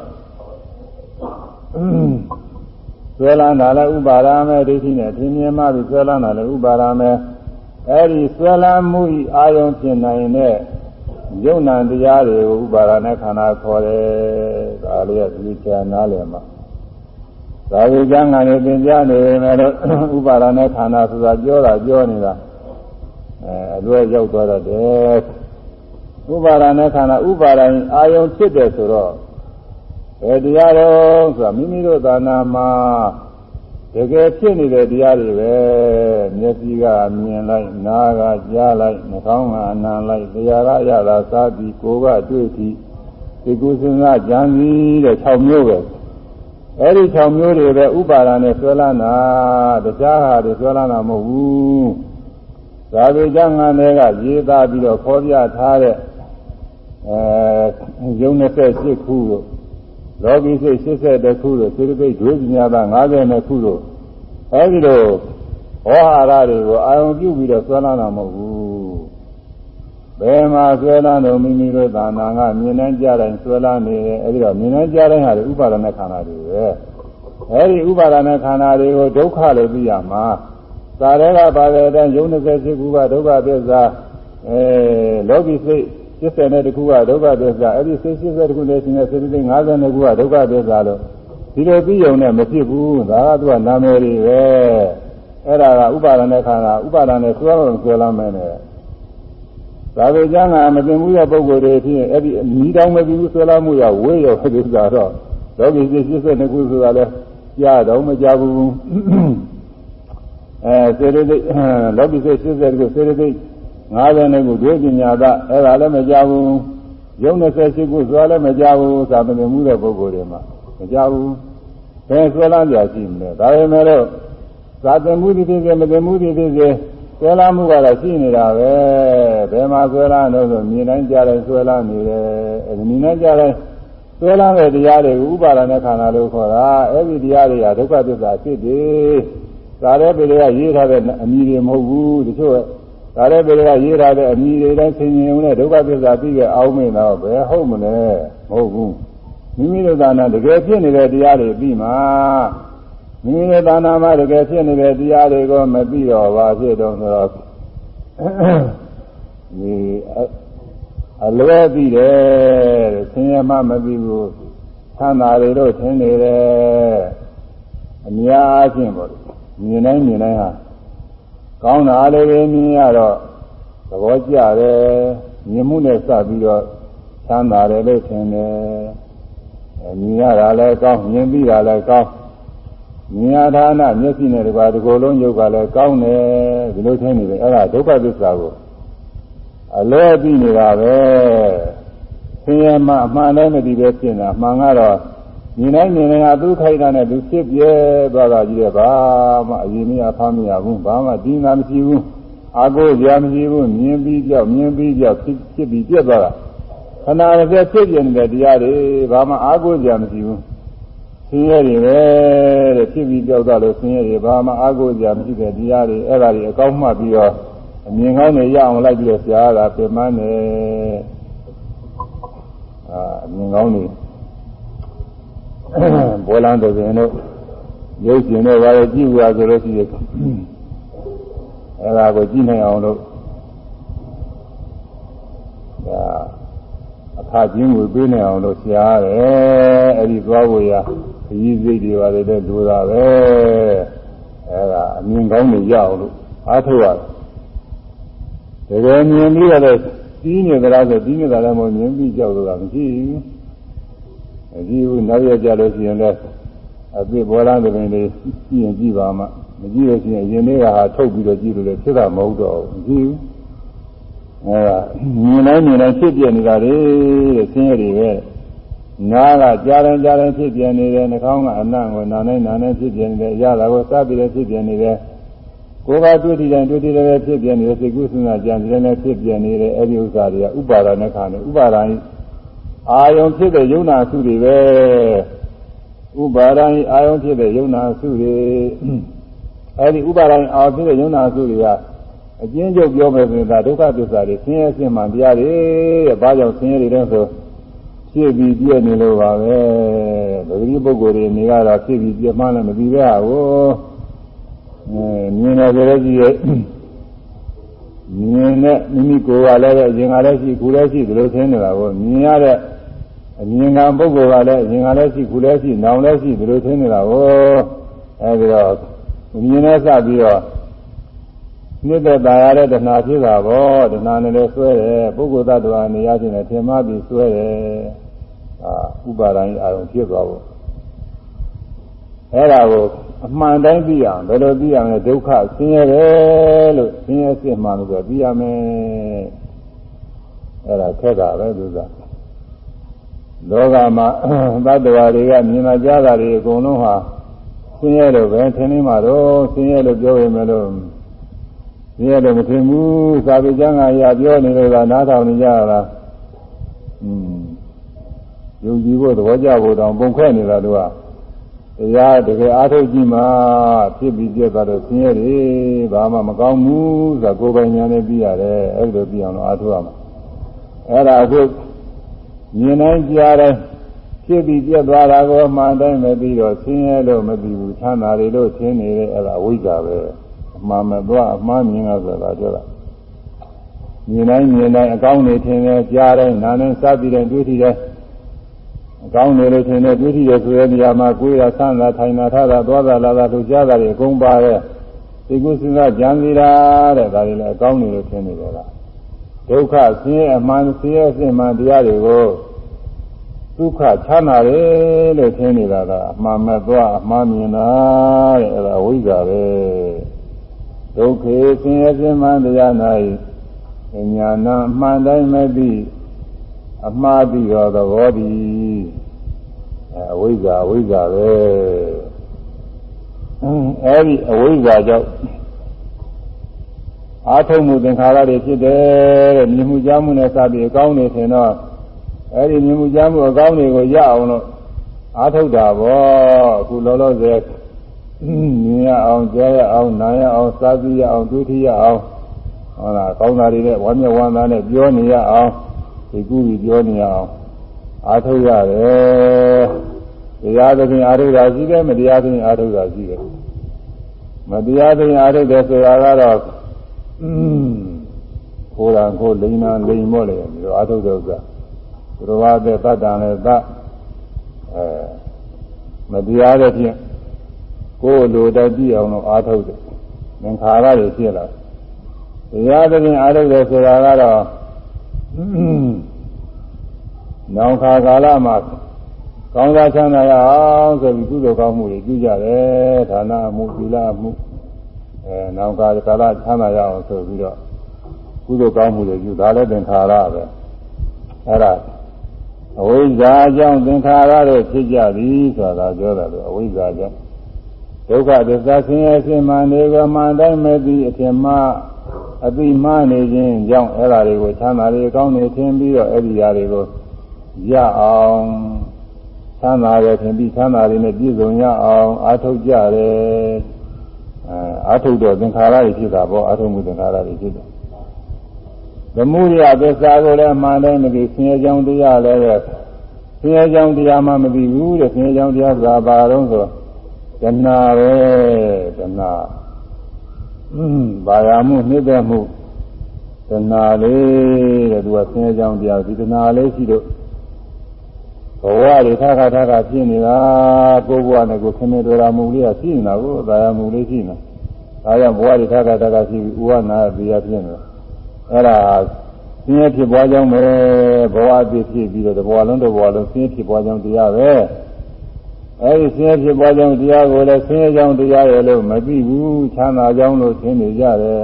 ဆွဲလာတာလည်းဥပါဒာမဲဒိဋ္ဌိနဲ့အထင်မြင်မှားပြီးဆွဲလာတာလည်းဥပါဒာမဲအဲဒီဆွဲလန်းမှုဤအာယုံဖြစ်နိုင်တဲ့ယုံနာတရားတွေကိုဥပါဒနဲ့ခန္ဓာခေါ်တယ်ဒါလေးကဒီချာနားလည်မှာသာဝေကျမ်းဂန်တွေသင်ကြားနေမယ်လို့ဥပါဒနဲ့ခန္ဓာဆိုတာပြောတာပြောနေတာအဲအလွဲရောက်သွားတယ်ဥပါဒနဲ့ခန္ဓာဥပါဒရင်အာယုံဖြစ်တယ်ဆိုတော့ ဘယ်တရားတော့ဆိုတာမိမိတို့သာနာမှာတကယ်ဖြစ်နေတဲ့တရားတွေပဲမျက်စိကမြင်လိုက်နားကကြားလိုက်နှာခေါင်းကအနံလိုက်တရားရရတာစားပြီးကိုယ်ကတွေ့ပြီးဒီကုသနာကြံစည်တဲ့6မျိုးပဲအဲ့ဒီ6မျိုးတွေပဲဥပါဒာနဲ့ဆွဲလန်းတာတရားဟာတွေဆွဲလန်းတာမဟုတ်ဘူးသာဝေကျမ်းဂန်တွေကရေးသားပြီးတော့ခေါ်ပြထားတဲ့အဲယုံ28ခုတို့ လောကီစိတ်80ခုတို့စေတသိက်ဒွေပညာသား50ခုတို့အဲဒီလိုဟောဟာရတွေကိုအာရုံပြုပြီးတော့ဆွဲလန်းတာမဟုတ်ဘူးဘယ်မှာဆွဲလန်းတော့မိမိတို့သာနာကမြင်နှမ်းကြတိုင်းဆွဲလန်းနေတယ်အဲဒီတော့မြင်နှမ်းကြတိုင်းဟာဥပါဒณะခန္ဓာတွေပဲအဲဒီဥပါဒณะခန္ဓာတွေကိုဒုက္ခလို့သိရမှာသာရဲကပါတဲ့အတိုင်းယုံ28ခုကဒုက္ခသစ္စာအဲလောကီစိတ် 80နဲ့တခုကဒုက္ခသစ္စာအဲ့ဒီစိတ်80တခုနဲ့ရှင်တဲ့စိတ်သိ50နဲ့ခုကဒုက္ခသစ္စာလို့ဒီလိုပြီးုံနဲ့မဖြစ်ဘူးဒါကသူကနာမည်တွေပဲအဲ့ဒါကဥပါဒณะခန္ဓာဥပါဒနဲ့ဆွဲလို့ဆွဲလာမယ်နဲ့သာဝေကျမ်းကမသိမှုရဲ့ပုံကိုယ်တွေဖြစ်အဲ့ဒီမိတောင်းမပြီးဘူးဆွဲလာမှုရဝေးရောဒီဥစ္စာတော့လောကီစိတ်80ခုဆိုတာလဲကြားတော့မကြဘူးအဲစေရသိလောကီစိတ်80ခုစေရသိ 50နဲ့ကိုဒွေပညာသအဲ့ဒါလည်းမကြဘူးရုံ28ခုသွားလည်းမကြဘူးသာမဏေမှုတဲ့ပုဂ္ဂိုလ်တွေမှာမကြဘူးဘယ်ဆွဲလန်းကြရှိမလဲဒါပေမဲ့လို့သာသမှုသည်ဖြစ်စေမသိမှုသည်ဖြစ်စေဆွဲလန်းမှုကတော့ရှိနေတာပဲဘယ်မှာဆွဲလန်းလို့ဆိုမြင်တိုင်းကြားတိုင်းဆွဲလန်းနေတယ်အဲမြင်တိုင်းကြားတိုင်းဆွဲလန်းတဲ့တရားတွေကိုဥပါဒณะခန္ဓာလို့ခေါ်တာအဲ့ဒီတရားတွေကဒုက္ခသစ္စာဖြစ်တယ်ဒါလည်းပြည်ကရေးထားတဲ့အမည်တွေမဟုတ်ဘူးတချို့ ဒါလည်းပြည်ကရေးထားတဲ့အမည်တွေတိုင်းဆင်ញင်ုံနဲ့ဒုက္ခသစ္စာပြီးခဲ့အောင်မင်းတော့ဘယ်ဟုတ်မလဲမဟုတ်ဘူးမိမိတို့သာနာတကယ်ဖြစ်နေတဲ့တရားတွေပြီးမှမိမိတို့သာနာမှာတကယ်ဖြစ်နေတဲ့တရားတွေကိုမပြီးတော့ဘာဖြစ်တော့ဆိုတော့ဒီအလွဲပြီးတယ်ဆင်းရဲမှမပြီးဘူးသံသာတွေတော့ထင်နေတယ်အများအားဖြင့်ပေါ့မြင်တိုင်းမြင်တိုင်းဟာ ကောင်းတာလေးပဲမြင်ရတော့သဘောကျတယ်မြင်မှုနဲ့စပြီးတော့သံသာတယ်လို့ထင်တယ်မြင်ရတာလည်းကောင်းမြင်ပြီးတာလည်းကောင်းမြင်ရတာနာမျက်စိနဲ့တကွာဒီကိုယ်လုံးယုတ်ကလည်းကောင်းတယ်ဒီလိုထင်နေတယ်အဲ့ဒါဒုက္ခသစ္စာကိုအလဲပြီးနေတာပဲဆင်းရဲမှအမှန်တိုင်းမသိပဲဖြစ်နေတာမှန်ကတော့ မြင်တိုင်းမြင်တိုင်းကသူခိုက်တာနဲ့သူဖြစ်ပြဲသွားတာကြီးတယ်ဘာမှအရင်မရဖမ်းမရဘူးဘာမှဒီနာမရှိဘူးအာကိုကြမရှိဘူးမြင်ပြီးကြောက်မြင်ပြီးကြောက်ဖြစ်ဖြစ်ပြီးပြက်သွားတာခဏတစ်ပြက်ဖြစ်ပြနေတဲ့တရားတွေဘာမှအာကိုကြမရှိဘူးဆင်းရဲတွေပဲတဲ့ဖြစ်ပြီးကြောက်သွားလို့ဆင်းရဲတွေဘာမှအာကိုကြမရှိတဲ့တရားတွေအဲ့ဒါတွေအကောင်းမှပြီးတော့အမြင်ကောင်းနေရအောင်လိုက်ပြီးတော့ရှားတာပြမန်းနေအာအမြင်ကောင်းနေ ဘောလန်းတဲ့ရင်တို့ရုပ်ရှင်တို့ဘာလို့ကြည့်ရဆိုလို့ရှိရင်အဲ့ဒါကိုကြည့်နိုင်အောင်လို့ဒါအခါချင်းကိုပေးနိုင်အောင်လို့ရှားတယ်အဲ့ဒီသွားဖို့ရခရီးစိတ်တွေပါတယ်တဲ့လူတာပဲအဲ့ဒါအမြင်ကောင်းနေရအောင်လို့အားထုတ်ရတယ်တကယ်မြင်ပြီးတော့ပြီးနေကြလားဆိုပြီးနေတာလည်းမမြင်ပြီးကြောက်လို့ကမရှိဘူး အကြည့်ဘူးနောက်ရကြလို့ရှိရင်လည်းအပြစ်ဘောလားတဲ့ပင်လေးကြည့်ရင်ကြည့်ပါမှမကြည့်လို့ရှိရင်ရင်လေးကဟာထုတ်ပြီးတော့ကြည့်လို့လည်းဖြစ်တာမဟုတ်တော့ဘူးမကြည့်ဘူးအဲဒါမြင်တိုင်းမြင်တိုင်းဖြစ်ပြနေတာလေတဲ့ဆင်းရဲတွေပဲနားကကြားတိုင်းကြားတိုင်းဖြစ်ပြနေတယ်နှာခေါင်းကအနံ့ကိုနားတိုင်းနားတိုင်းဖြစ်ပြနေတယ်အရသာကိုစားပြီးလည်းဖြစ်ပြနေတယ်ကိုယ်ကတွေ့ထိတိုင်းတွေ့ထိတယ်ဖြစ်ပြနေတယ်စိတ်ကူးစဉ်းစားကြံတယ်လည်းဖြစ်ပြနေတယ်အဲဒီဥစ္စာတွေကဥပါဒနဲ့ခါနေဥပါဒာ အာယုံဖြစ်တဲ့ယုံနာစုတွေပဲဥပါဒံအာယုံဖြစ်တဲ့ယုံနာစုတွေအဲဒီဥပါဒံအာယုံဖြစ်တဲ့ယုံနာစုတွေကအကျဉ်းချုပ်ပြောမယ်ဆိုရင်ဒါဒုက္ခသစ္စာတွေဆင်းရဲဆင်းမှတရားတွေတဲ့ဘာကြောင့်ဆင်းရဲတွေလဲဆိုဖြစ်ပြီးပြည့်နေလို့ပါပဲဗုဒ္ဓပုဂ္ဂိုလ်တွေနေကတော့ဖြစ်ပြီးပြည့်မှလည်းမသိပဲဟာကိုအဲမြင်တယ်ဆိုတော့ကြည့်ရဲ့ မြင်တဲ့မိမိကိုယ်ကလည်းအရင်ကလည်းရှိခုလည်းရှိဒီလိုသင်နေတာကိုမြင်ရတဲ့အမြင်ကပုဂ္ဂိုလ်ကလည်းအရင်ကလည်းရှိခုလည်းရှိနောင်လည်းရှိဒီလိုသင်နေတာကိုအဲဒီတော့မြင်နဲ့စပြီးတော့နှစ်သက်တာရတဲ့တဏှာဖြစ်တာပေါ့တဏှာနဲ့လည်းဆွဲတယ်ပုဂ္ဂိုလ်သတ္တဝါနေရာချင်းနဲ့ထင်မှပြီးဆွဲတယ်အာဥပါဒိုင်းအာရုံဖြစ်သွားဖို့အဲ့ဒါကို အမှန်တိုင်းသိအောင်ဘယ်လိုသိရမလဲဒုက္ခဆင်းရဲတယ်လို့ဆင်းရဲစစ်မှန်လို့ဆိုသိရမယ်အဲ့ဒါခက်တာပဲသူကလောကမှာသတ္တဝါတွေကမြင်လာကြတာတွေအကုန်လုံးဟာဆင်းရဲလို့ပဲထင်နေမှာတော့ဆင်းရဲလို့ပြောရင်လည်းဆင်းရဲလို့မထင်ဘူးသာဝေကျမ်းကရာပြောနေလို့ကနားထောင်နေကြတာอืมယုံကြည်ဖို့သဘောကျဖို့တောင်ပုံခွဲနေတာတို့က တရားတကယ်အားထုတ်ကြည့်မှဖြစ်ပြီးပြတ်သွားတော့ဆင်းရဲတယ်ဘာမှမကောင်းဘူးဆိုတာကိုယ်ပိုင်ဉာဏ်နဲ့ပြီးရတယ်အဲ့လိုပြီးအောင်လို့အားထုတ်ရမှာအဲ့ဒါအခုမြင်တိုင်းကြားတိုင်းဖြစ်ပြီးပြတ်သွားတာကိုမှန်တိုင်းမပြီးတော့ဆင်းရဲလို့မပြီးဘူးချမ်းသာတယ်လို့ထင်နေတယ်အဲ့ဒါအဝိဇ္ဇာပဲအမှန်မသွားအမှားမြင်တာဆိုတာပြောတာမြင်တိုင်းမြင်တိုင်းအကောင်းနေထင်တယ်ကြားတိုင်းနားနဲ့စသည်တိုင်းတွေ့ထီတယ် အကောင်းနေလို့ထင်တယ်တွေ့ထီတယ်ဆိုတဲ့နေရာမှာကိုယ်ရဆန်းတာထိုင်တာထားတာသွားတာလာတာတို့ကြားတာတွေအကုန်ပါတဲ့ဒီကုသနာကြံစီတာတဲ့ဒါတွေလည်းအကောင်းနေလို့ထင်နေကြတာဒုက္ခဆင်းရဲအမှန်ဆင်းရဲအစစ်မှန်တရားတွေကိုဒုက္ခချမ်းသာတယ်လို့ထင်နေတာကအမှန်မဲ့သွားအမှန်မြင်တာတဲ့အဲဒါဝိဇ္ဇာပဲဒုက္ခေဆင်းရဲအစစ်မှန်တရား၌ဉာဏ်အမှန်တိုင်းမဲ့သည်အမှားပြီးတော့သဘောတည် အဲအဝိဇ္ဇာအဝိဇ္ဇာပဲအဲဒီအဝိဇ္ဇာကြောင့်အာထုံမှုသင်္ခါရတွေဖြစ်တယ်တဲ့မြင်မှုကြားမှုနဲ့စပြီးအကောင်းနေထင်တော့အဲဒီမြင်မှုကြားမှုအကောင်းတွေကိုရအောင်လို့အာထုတ်တာပေါ့အခုလောလောဆယ်မြင်ရအောင်ကြားရအောင်နားရအောင်စားသိရအောင်ဒုတိယအောင်ဟုတ်လားကောင်းတာတွေနဲ့ဝမ်းမြောက်ဝမ်းသာနဲ့ပြောနေရအောင်ဒီကူပြီးပြောနေရအောင် အာထုတ်ရတယ်တရားသဖြင့်အာထုတ်တာရှိတယ်မတရားသဖြင့်အာထုတ်တာရှိတယ်မတရားသဖြင့်အာထုတ်တယ်ဆိုတာကတော့อืมကိုယ်တော်ကိုလိန်နာလိန်မော့လေဒီလိုအာထုတ်တဲ့ဥစ္စာသူတော်ဘာတဲ့တတ်တန်လည်းတတ်အဲမတရားတဲ့ဖြင့်ကိုယ်လိုတတ်ကြည့်အောင်လို့အာထုတ်တယ်သင်္ခါရတွေဖြစ်လာတရားသဖြင့်အာထုတ်တယ်ဆိုတာကတော့ နောင်ခါကာလမှာကောင်းစားချမ်းသာရအောင်ဆိုပြီးကုသိုလ်ကောင်းမှုတွေပြုကြတယ်ဌာနမှုသီလမှုအဲနောင်ခါကာလချမ်းသာရအောင်ဆိုပြီးတော့ကုသိုလ်ကောင်းမှုတွေပြုဒါလည်းသင်္ခါရပဲအဲ့ဒါအဝိဇ္ဇာကြောင့်သင်္ခါရတွေဖြစ်ကြသည်ဆိုတာပြောတယ်လို့အဝိဇ္ဇာကြောင့်ဒုက္ခသစ္စာဆင်းရဲခြင်းမှန်နေကမှန်တိုင်းမဲ့သည်အထင်မှားအတိမှားနေခြင်းကြောင့်အဲ့ဓာတွေကိုချမ်းသာတွေကောင်းနေခြင်းပြီးတော့အဲ့ဒီဓာတွေကို ရအောင်ချမ်းသာရခြင်းပြီးချမ်းသာတွေနဲ့ပြည့်စုံရအောင်အာထုတ်ကြတယ်အဲအာထုတ်တော့သင်္ခါရတွေဖြစ်တာပေါ့အာထုတ်မှုသင်္ခါရတွေဖြစ်တယ်သမုဒယသစ္စာကိုလည်းမှန်တယ်မသိဆင်းရဲကြောင်းတရားလည်းပဲဆင်းရဲကြောင်းတရားမှမသိဘူးတဲ့ဆင်းရဲကြောင်းတရားဆိုတာဘာလို့ဆိုတဏှာပဲတဏှာอืมဘာယာမှုနှိမ့်သက်မှုတဏှာလေးတဲ့သူကဆင်းရဲကြောင်းတရားဒီတဏှာလေးရှိတော့ ဘဝတွေထခါထခါဖြစ်နေတာကိုယ်ဘဝနဲ့ကိုယ်ခင်းနေတော်တာမှုလေးကရှိနေတာကိုသာယာမှုလေးရှိနေဒါကြောင့်ဘဝတွေထခါထခါရှိပြီးဥဝနာတရားဖြစ်နေတာအဲ့ဒါဆင်းရဲဖြစ်ပွားကြောင်းပဲဘဝအဖြစ်ဖြစ်ပြီးတော့ဘဝလုံးတစ်ဘဝလုံးဆင်းရဲဖြစ်ပွားကြောင်းတရားပဲအဲဒီဆင်းရဲဖြစ်ပွားကြောင်းတရားကိုလည်းဆင်းရဲကြောင်းတရားရဲ့လို့မသိဘူးချမ်းသာကြောင်းလို့ထင်နေကြတယ်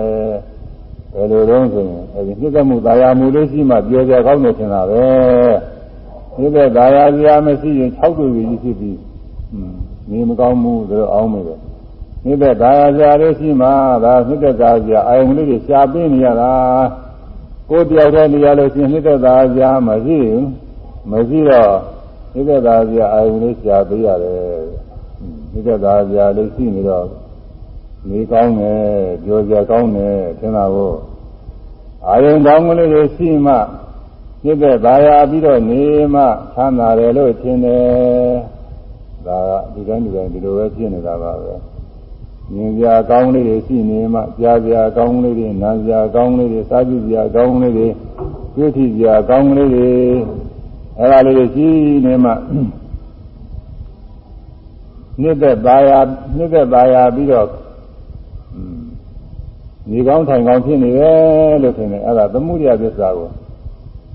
ဘယ်လိုလုံးဆိုရင်အဲဒီနှိမ့်သက်မှုသာယာမှုလေးရှိမှပြောကြကောင်းနေထင်တာပဲ နှိမ့်သက်သာယာစရာမရှိရင်၆တွေ့ကြီးဖြစ်ပြီးနေမကောင်းမှုဆိုတော့အောင်းမယ်ပဲနှိမ့်သက်သာယာစရာလေးရှိမှဒါနှိမ့်သက်သာစရာအာယုံလေးတွေရှားပေးနေရတာကိုယ်တယောက်တည်းနေရလို့ရှိရင်နှိမ့်သက်သာစရာမရှိဘူးမရှိတော့နိစ္စသာပြအာယုန်လေးရှားပေးရတယ်နိစ္စသာပြလေးရှိနေတော့နေကောင်းတယ်ကြောစရာကောင်းတယ်ထင်တာကိုအာယုန်ကောင်းကလေးတွေရှိမှ နိစ္စသာယာပြီးတော့နေမှချမ်းသာတယ်လို့ထင်တယ်ဒါကဒီတိုင်းဒီတိုင်းဒီလိုပဲဖြစ်နေတာပါပဲမြင်စရာကောင်းလေးတွေရှိနေမှကြားစရာကောင်းလေးတွေနားစရာကောင်းလေးတွေစားကြည့်စရာကောင်းလေးတွေတွေ့ထိစရာကောင်းလေးတွေအဲ့ဒါလေးတွေရှိနေမှနှစ်သက်သားရနှစ်သက်သားရပြီးတော့ညီကောင်းထိုင်ကောင်းဖြစ်နေတယ်လို့ထင်တယ်အဲ့ဒါသမုဒိယသစ္စာကို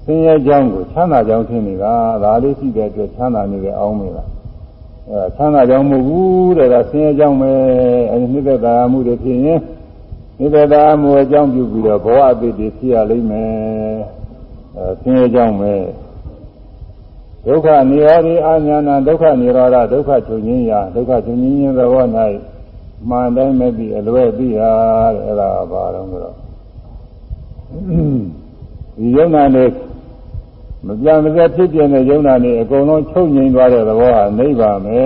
ဆင်းရဲကြောင်းကိုချမ်းသာကြောင်းထင်နေတာဒါလေးရှိတဲ့အတွက်ချမ်းသာနေတယ်အောင်းမေးလားအဲချမ်းသာကြောင်းမဟုတ်ဘူးတဲ့ဒါဆင်းရဲကြောင်းပဲအဲဒီနှစ်သက်သာမှုတွေဖြစ်ရင်နှစ်သက်သာမှုအကြောင်းပြုပြီးတော့ဘဝအသေးတွေဖြစ်ရလိမ့်မယ်အဲဆင်းရဲကြောင်းပဲဒုက္ခនិရောဓိအာညာနာဒုက္ခនិရောဓဒုက္ခချုပ်ငြင်းရာဒုက္ခချုပ်ငြင်းခြင်းသဘော၌မှန်တိုင်းမဲ့ပြီးအလွဲပြီးဟာတဲ့အဲ့ဒါဘာတော့ဆိုတော့ဒီယုံနာနဲ့ မပြမစက်ဖြစ်ပြတဲ့ယုံနာနဲ့အကုန်လုံးချုပ်ငြိမ်သွားတဲ့သဘောဟာနိဗ္ဗာန်ပဲ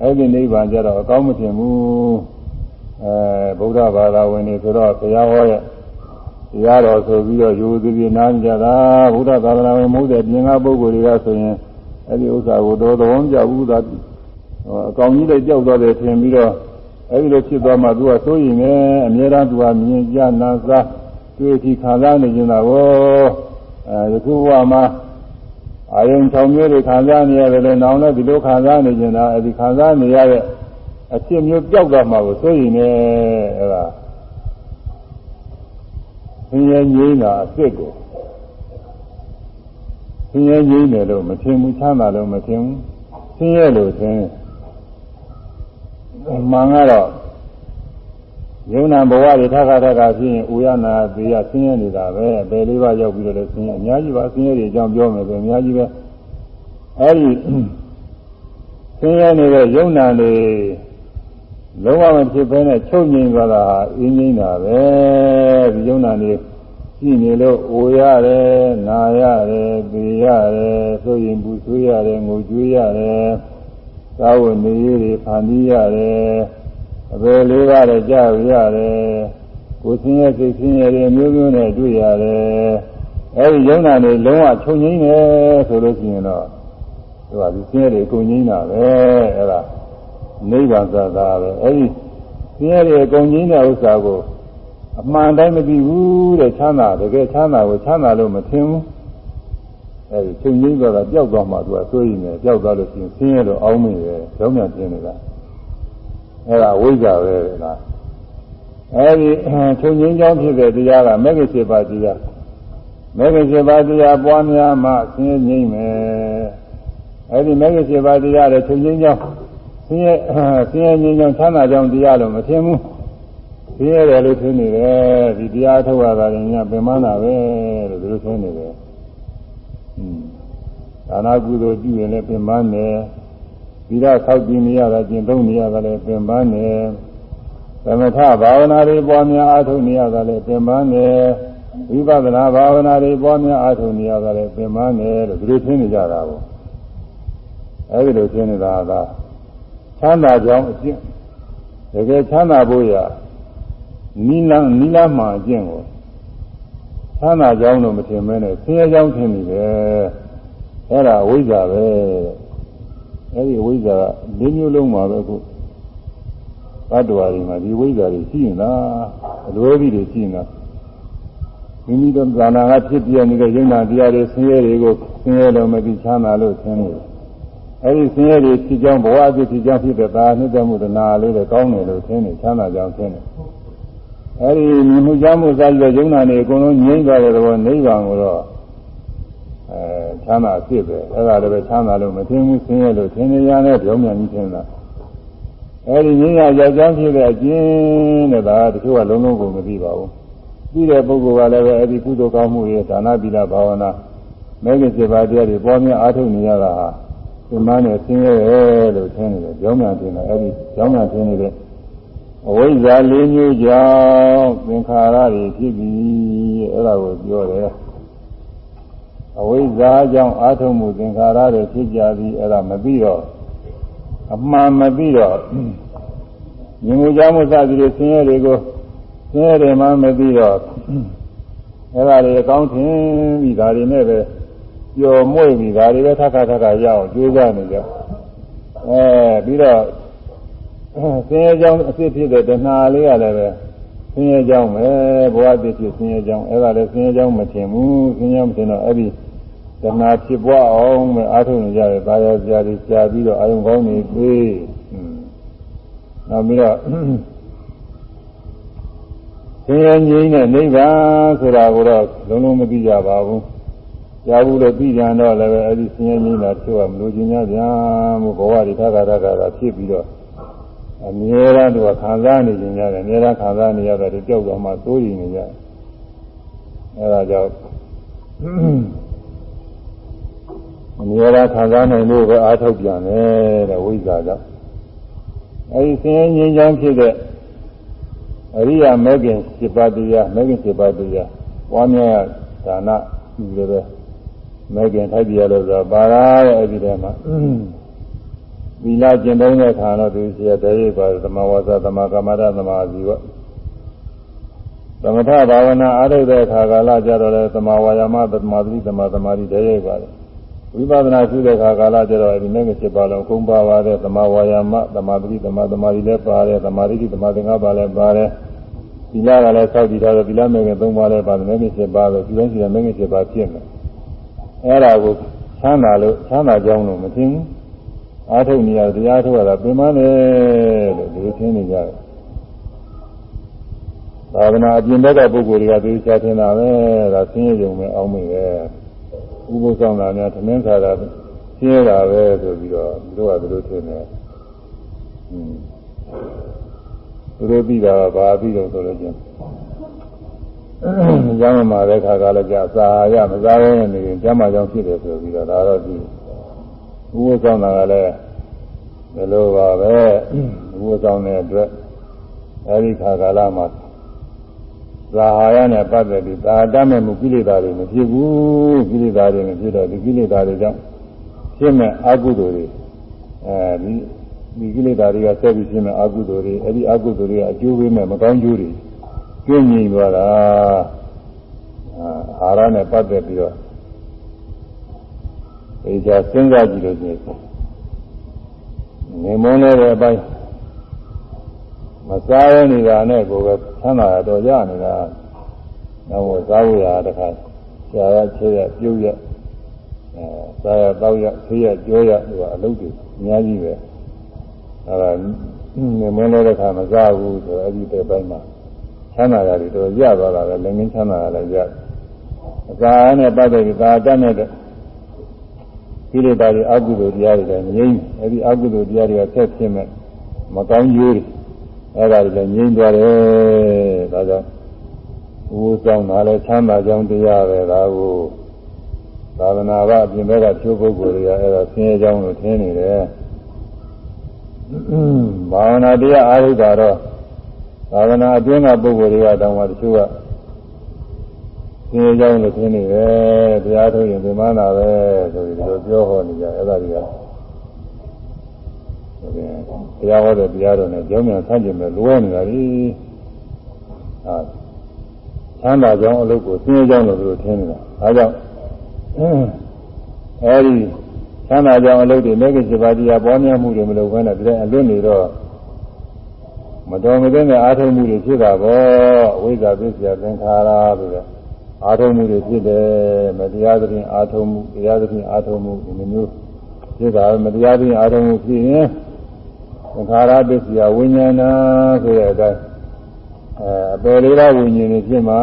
အဲ့ဒီနိဗ္ဗာန်ကြတော့အကောင်းမထင်ဘူးအဲဗုဒ္ဓဘာသာဝင်တွေဆိုတော့ဘုရားဟောရဲ့တရားတော်ဆိုပြီးတော့ယူသည်ပြနားကြတာဗုဒ္ဓသာသနာဝင်မဟုတ်တဲ့ပြင်ကပုဂ္ဂိုလ်တွေကဆိုရင်အဲ့ဒီဥစ္စာကိုတော်တော်မကြောက်ဘူးသာအကောင်ကြီးလည်းကြောက်သွားတယ်ထင်ပြီးတော့အဲ့ဒီလိုဖြစ်သွားမှသူကစိုးရင်လည်းအများအားသူကမြင်ကြနာစားတွေ့ထိခံစားနေကြတာကို အဲယခုဘဝမှာအာယုံ6မျိုးတွေခံစားနေရတယ်လေနောင်လည်းဒီလိုခံစားနေကြတာအဲဒီခံစားနေရတဲ့အဖြစ်မျိုးပျောက်သွားမှာကိုစိုးရင်လည်းအဲ့ဒါဆင်းရဲငြိမ်းတာအစ်စ်ကိုဆင်းရဲငြိမ်းတယ်လို့မထင်ဘူးချမ်းသာလို့မထင်ဘူးဆင်းရဲလို့ထင်မှန်ကတော့ ယုံနာဘဝတွေထခါထခါဖြစ်ရင်ဥရနာသေးရဆင်းရဲနေတာပဲအပယ်လေးပါးရောက်ပြီးတော့လည်းဆင်းရဲအများကြီးပါဆင်းရဲတွေအကြောင်းပြောမယ်ဆိုအများကြီးပဲအဲဒီဆင်းရဲနေတဲ့ယုံနာတွေလုံးဝမဖြစ်ဘဲနဲ့ချုပ်ငြိမ်သွားတာဟာအင်းငြိမ်တာပဲဒီယုံနာတွေရှိနေလို့အိုရတယ်နာရတယ်သေရတယ်ဆိုရင်ပူဆွေးရတယ်ငိုကြွေးရတယ်သာဝနေရည်ဖန်တီးရတယ် အပယ်လေးပါးလည်းကြောက်ရတယ်ကိုယ်ဆင်းရဲစိတ်ဆင်းရဲတွေမျိုးမျိုးနဲ့တွေ့ရတယ်အဲဒီယုံနာတွေလုံးဝချုပ်ငြိမ်းတယ်ဆိုလို့ရှိရင်တော့သူကဒီဆင်းရဲတွေအကုန်ငြိမ်းတာပဲအဲဒါနိဗ္ဗာန်သာသာပဲအဲဒီဆင်းရဲတွေအကုန်ငြိမ်းတဲ့ဥစ္စာကိုအမှန်တိုင်းမသိဘူးတဲ့ချမ်းသာတကယ်ချမ်းသာကိုချမ်းသာလို့မထင်ဘူးအဲဒီချုပ်ငြိမ်းသွားတာပျောက်သွားမှသူကဆိုရင်လည်းပျောက်သွားလို့ရှိရင်ဆင်းရဲတော့အောင်းမိတယ်ကြောင်းမြန်ပြင်းနေတာ အဲ့ဒါဝိဇ္ဇာပဲလားအဲ့ဒီချုပ်ငင်းကြောင်းဖြစ်တဲ့တရားကမဂ္ဂင်7ပါးတရားမဂ္ဂင်7ပါးတရားပွားများမှဆင်းရဲငြိမ့်မယ်အဲ့ဒီမဂ္ဂင်7ပါးတရားတဲ့ချုပ်ငင်းကြောင်းဆင်းရဲဆင်းရဲငြိမ်းကြောင်းချမ်းသာကြောင်းတရားလို့မထင်ဘူးဆင်းရဲတယ်လို့ထင်နေတယ်ဒီတရားထုတ်ရတာလည်းညပင်မနာပဲလို့ဒီလိုထင်နေတယ်อืมဒါနာကုသိုလ်ပြုရင်လည်းပင်ပန်းတယ် သီလဆောက်ကြည့်နေရတာကျင့်သုံးနေရတာလည်းပင်ပန်းနေသမထဘာဝနာတွေပွားများအားထုတ်နေရတာလည်းပင်ပန်းနေဝိပဿနာဘာဝနာတွေပွားများအားထုတ်နေရတာလည်းပင်ပန်းနေလို့ဒီလိုသိနေကြတာကိုအဲဒီလိုသိနေတာကချမ်းသာကြောင်းအကျင့်တကယ်ချမ်းသာဖို့ရနိလန်းနိလန်းမှာအကျင့်ကိုချမ်းသာကြောင်းလို့မထင်မဲနဲ့ဆင်းရဲကြောင်းထင်နေတယ်အဲ့ဒါဝိဇ္ဇာပဲ အဲဒီဝိဇ္ဇာက၄မျိုးလုံးမှာပဲခုသတ္တဝါတွေမှာဒီဝိဇ္ဇာတွေရှိနေတာအလွဲပြီးတွေရှိနေတာမိမိတို့ဇာနာကဖြစ်ပြနေတဲ့ယုံနာတရားတွေဆင်းရဲတွေကိုဆင်းရဲလို့မပြီးချမ်းသာလို့ဆင်းနေတယ်အဲဒီဆင်းရဲတွေဖြစ်ကြောင်းဘဝအဖြစ်ဖြစ်ကြောင်းဖြစ်တဲ့ဒါနှိမ့်တဲ့မှုတနာလေးတွေကောင်းတယ်လို့ဆင်းနေချမ်းသာကြောင်းဆင်းနေအဲဒီမြင်မှုကြောင့်မှုစားပြီးတော့ယုံနာတွေအကုန်လုံးငြိမ့်သွားတဲ့ဘောနိဗ္ဗာန်ကိုတော့ အဲချမ်းသာဖြစ်ပဲအဲ့ဒါလည်းပဲချမ်းသာလို့မသိဘူးဆင်းရဲလို့သင်နေရတဲ့ပြောင်းမြန်ကြီးထင်တာအဲဒီငင်းရယောက်ျားဖြစ်တဲ့အကျဉ်းတဲ့ဒါတချို့ကလုံးလုံးကိုမသိပါဘူးပြီးတဲ့ပုဂ္ဂိုလ်ကလည်းပဲအဲဒီကုသိုလ်ကောင်းမှုရဲ့ဒါနပိလဘာဝနာမဲခင်စေပါတရားတွေပေါ်များအားထုတ်နေရတာဟာဒီမှန်းနဲ့ဆင်းရဲလို့ထင်နေတယ်ပြောင်းမြန်ထင်တယ်အဲဒီပြောင်းမြန်ထင်နေတဲ့အဝိဇ္ဇာလေးမျိုးကြောင့်သင်္ခါရတွေဖြစ်ပြီးအဲ့ဒါကိုပြောတယ် အဝိဇ္ဇာကြောင့်အာထုံမှုသင်္ခါရတွေဖြစ်ကြပြီးအဲ့ဒါမပြီးတော့အမှန်မပြီးတော့မြင်မှုကြောင့်မစသည်တွေဆင်းရဲတွေကိုဆင်းရဲတွေမှမပြီးတော့အဲ့ဒါတွေအကောင်းထင်ပြီးဒါတွေနဲ့ပဲပျော်မွေ့ပြီးဒါတွေပဲထပ်ခါထပ်ခါရအောင်ကြိုးစားနေကြအဲပြီးတော့ဆင်းရဲကြောင်းအစ်ဖြစ်တဲ့တဏှာလေးကလည်းပဲ ဆင်းရဲကြောင်းပဲဘဝတည်ဖြစ်ဆင်းရဲကြောင်းအဲ့ဒါလည်းဆင်းရဲကြောင်းမထင်ဘူးဆင်းရဲမထင်တော့အဲ့ဒီတဏှာဖြစ်ပွားအောင်ပဲအားထုတ်နေကြတယ်ဒါရောကြာပြီးကြာပြီးတော့အာယုံကောင်းနေပြီနောက်ပြီးတော့ဆင်းရဲငြိမ်းတဲ့နိဗ္ဗာန်ဆိုတာကိုတော့လုံးလုံးမသိကြပါဘူးကြားဘူးလို့ပြီးကြတော့လည်းပဲအဲ့ဒီဆင်းရဲငြိမ်းတာဖြစ်ရမလို့ခြင်းများဗျာမို့ဘဝတွေထတာထတာဖြစ်ပြီးတော့ အမြဲတမ်းသူကခံစားနေကြရတယ်အမြဲတမ်းခံစားနေရတယ်ကြောက်တော့မှသိုးရင်နေရတယ်အဲဒါကြောင့်အမြဲတမ်းခံစားနိုင်လို့ပဲအားထုတ်ပြန်တယ်တဲ့ဝိဇ္ဇာကြောင့်အဲဒီဆင်းရဲငြိမ်းချမ်းဖြစ်တဲ့အရိယာမေခင်7ပါးတရားမေခင်7ပါးတရားပွားများဒါနပြုတယ်ပဲမေခင်ထိုက်ပြရလို့ဆိုပါရတဲ့အဲဒီထဲမှာ သီလကျင့်သုံးတဲ့ခါတော့သူရှိရတဲ့ရိပ်ပါသမဝါစာသမကမ္မရသမာဓိဝသမထဘာဝနာအားထုတ်တဲ့အခါကာလကြတော့လေသမဝါယာမသမာဓိသမသမာဓိတည်းရိပ်ပါတယ်ဝိပဿနာရှုတဲ့အခါကာလကြတော့ဒီမဲ့ဖြစ်ပါလုံးအကုန်ပါပါတယ်သမဝါယာမသမာဓိသမသမာဓိလည်းပါတယ်သမာဓိသမသင်္ကပ္ပလည်းပါတယ်သီလကလည်းစောက်တည်ထားတယ်သီလမဲ့ခင်၃ပါးလည်းပါတယ်မဲ့ခင်7ပါးပဲဒီလိုရှိတယ်မဲ့ခင်7ပါးဖြစ်မယ်အဲ့ဒါကိုချမ်းသာလို့ချမ်းသာကြောင်းလို့မသိဘူး အားထုတ်နေရတရားထုတ်ရတာပြင်မနဲ့လို့ဒီလိုသင်နေကြတယ်သာသနာအပြင်ဘက်ကပုဂ္ဂိုလ်တွေကသိချထင်တာပဲဒါဆင်းရဲကြုံပဲအောင်းမိပဲဥပုသ်ဆောင်တာများသမင်းခါတာဆင်းရဲတာပဲဆိုပြီးတော့သူတို့ကဒီလိုထင်တယ်อืมသူတို့ပြီးတာဘာပြီးတော့ဆိုလို့ချင်းကျောင်းမှာတဲ့ခါကလည်းကြာစာရမစားရနေရင်ကျမ်းမာကြောင်းဖြစ်တယ်ဆိုပြီးတော့ဒါတော့ဒီ ဥပ္ပဆောင်တာကလည်းဘယ်လိုပါပဲဥပ္ပဆောင်တဲ့အတွက်အဲဒီခါကာလမှာဇာဟာရနဲ့ပတ်သက်ပြီးသာတတ်မဲ့မှုကိလေသာတွေမဖြစ်ဘူးကိလေသာတွေမဖြစ်တော့ဒီကိလေသာတွေကြောင့်ဖြစ်မဲ့အကုသိုလ်တွေအဲဒီဒီကိလေသာတွေကဆက်ပြီးဖြစ်မဲ့အကုသိုလ်တွေအဲဒီအကုသိုလ်တွေကအကျိုးပေးမဲ့မကောင်းကျိုးတွေကျင်းငြိမ်သွားတာအာဟာရနဲ့ပတ်သက်ပြီးတော့ ဒီကြစဉ်းစားကြည့်လို့ရှိရင်နေမုန်းလည်းတဲ့အပိုင်းမစားရနေတာနဲ့ကိုပဲဆန်းတာတော့ရနေတာတော့စားဖို့ရတခါဆရာရချေရပြုတ်ရအဲစားရတောက်ရဆေးရကြောရဒီကအလုပ်တွေအများကြီးပဲအဲဒါနေမုန်းလည်းတဲ့ခါမစားဘူးဆိုတော့အဲ့ဒီတဲ့ပိုင်းမှာချမ်းသာရတယ်တော့ရသွားတာပဲလည်းငင်းချမ်းသာရလည်းရအစာနဲ့ပတ်သက်ပြီးသာတတ်တဲ့ ကိလေသာတွေအကုသိုလ်တရားတွေလည်းငြိမ်းအဲဒီအကုသိုလ်တရားတွေကဆက်ဖြစ်မဲ့မကောင်းကျိုးတွေအဲဒါတွေလည်းငြိမ်းသွားတယ်ဒါကြောင့်ဝိဆောင်တာလည်းချမ်းသာကြောင်းတရားပဲဒါကိုသာသနာ့ဘအပြင်ဘက်ကချိုးပုဂ္ဂိုလ်တွေကအဲဒါဆင်းရဲကြောင်းလို့ထင်နေတယ်ဘာဝနာတရားအားထုတ်တာတော့သာသနာအတွင်းကပုဂ္ဂိုလ်တွေကတောင်းမှတချို့က သင်ကြောင်းလို့သင်နေတယ်တရားထုတ်ရင်သင်မနာပဲဆိုပြီးဒီလိုပြောဟောနေကြအဲ့ဒါတွေကတရားဟောတဲ့တရားတော်နဲ့ကြောင်းမြန်ဆန့်ကျင်မဲ့လွဲနေတာလေဟာချမ်းသာကြောင်းအလုပ်ကိုသင်ကြောင်းလို့သူတို့ထင်နေတာဒါကြောင့်အဲဒီချမ်းသာကြောင်းအလုပ်တွေလက်ကိစ္စပါတရားပေါ်များမှုတွေမလုပ်ဘဲနဲ့ဒီတဲ့အလွတ်နေတော့မတော်မသင့်တဲ့အာထုံမှုတွေဖြစ်တာပေါ့အဝိဇ္ဇာသစ္စာသင်္ခါရဆိုတဲ့ အာထုံမှုတွေဖြစ်တယ်မတရားသဖြင့်အာထုံမှုတရားသဖြင့်အာထုံမှုဒီမျိုးဖြစ်တာမတရားသဖြင့်အာထုံမှုဖြစ်ရင်သင်္ခါရသစ္စာဝိညာဏဆိုတဲ့အတိုင်းအဲအပယ်လေးပါးဝိညာဉ်တွေဖြစ်မှာ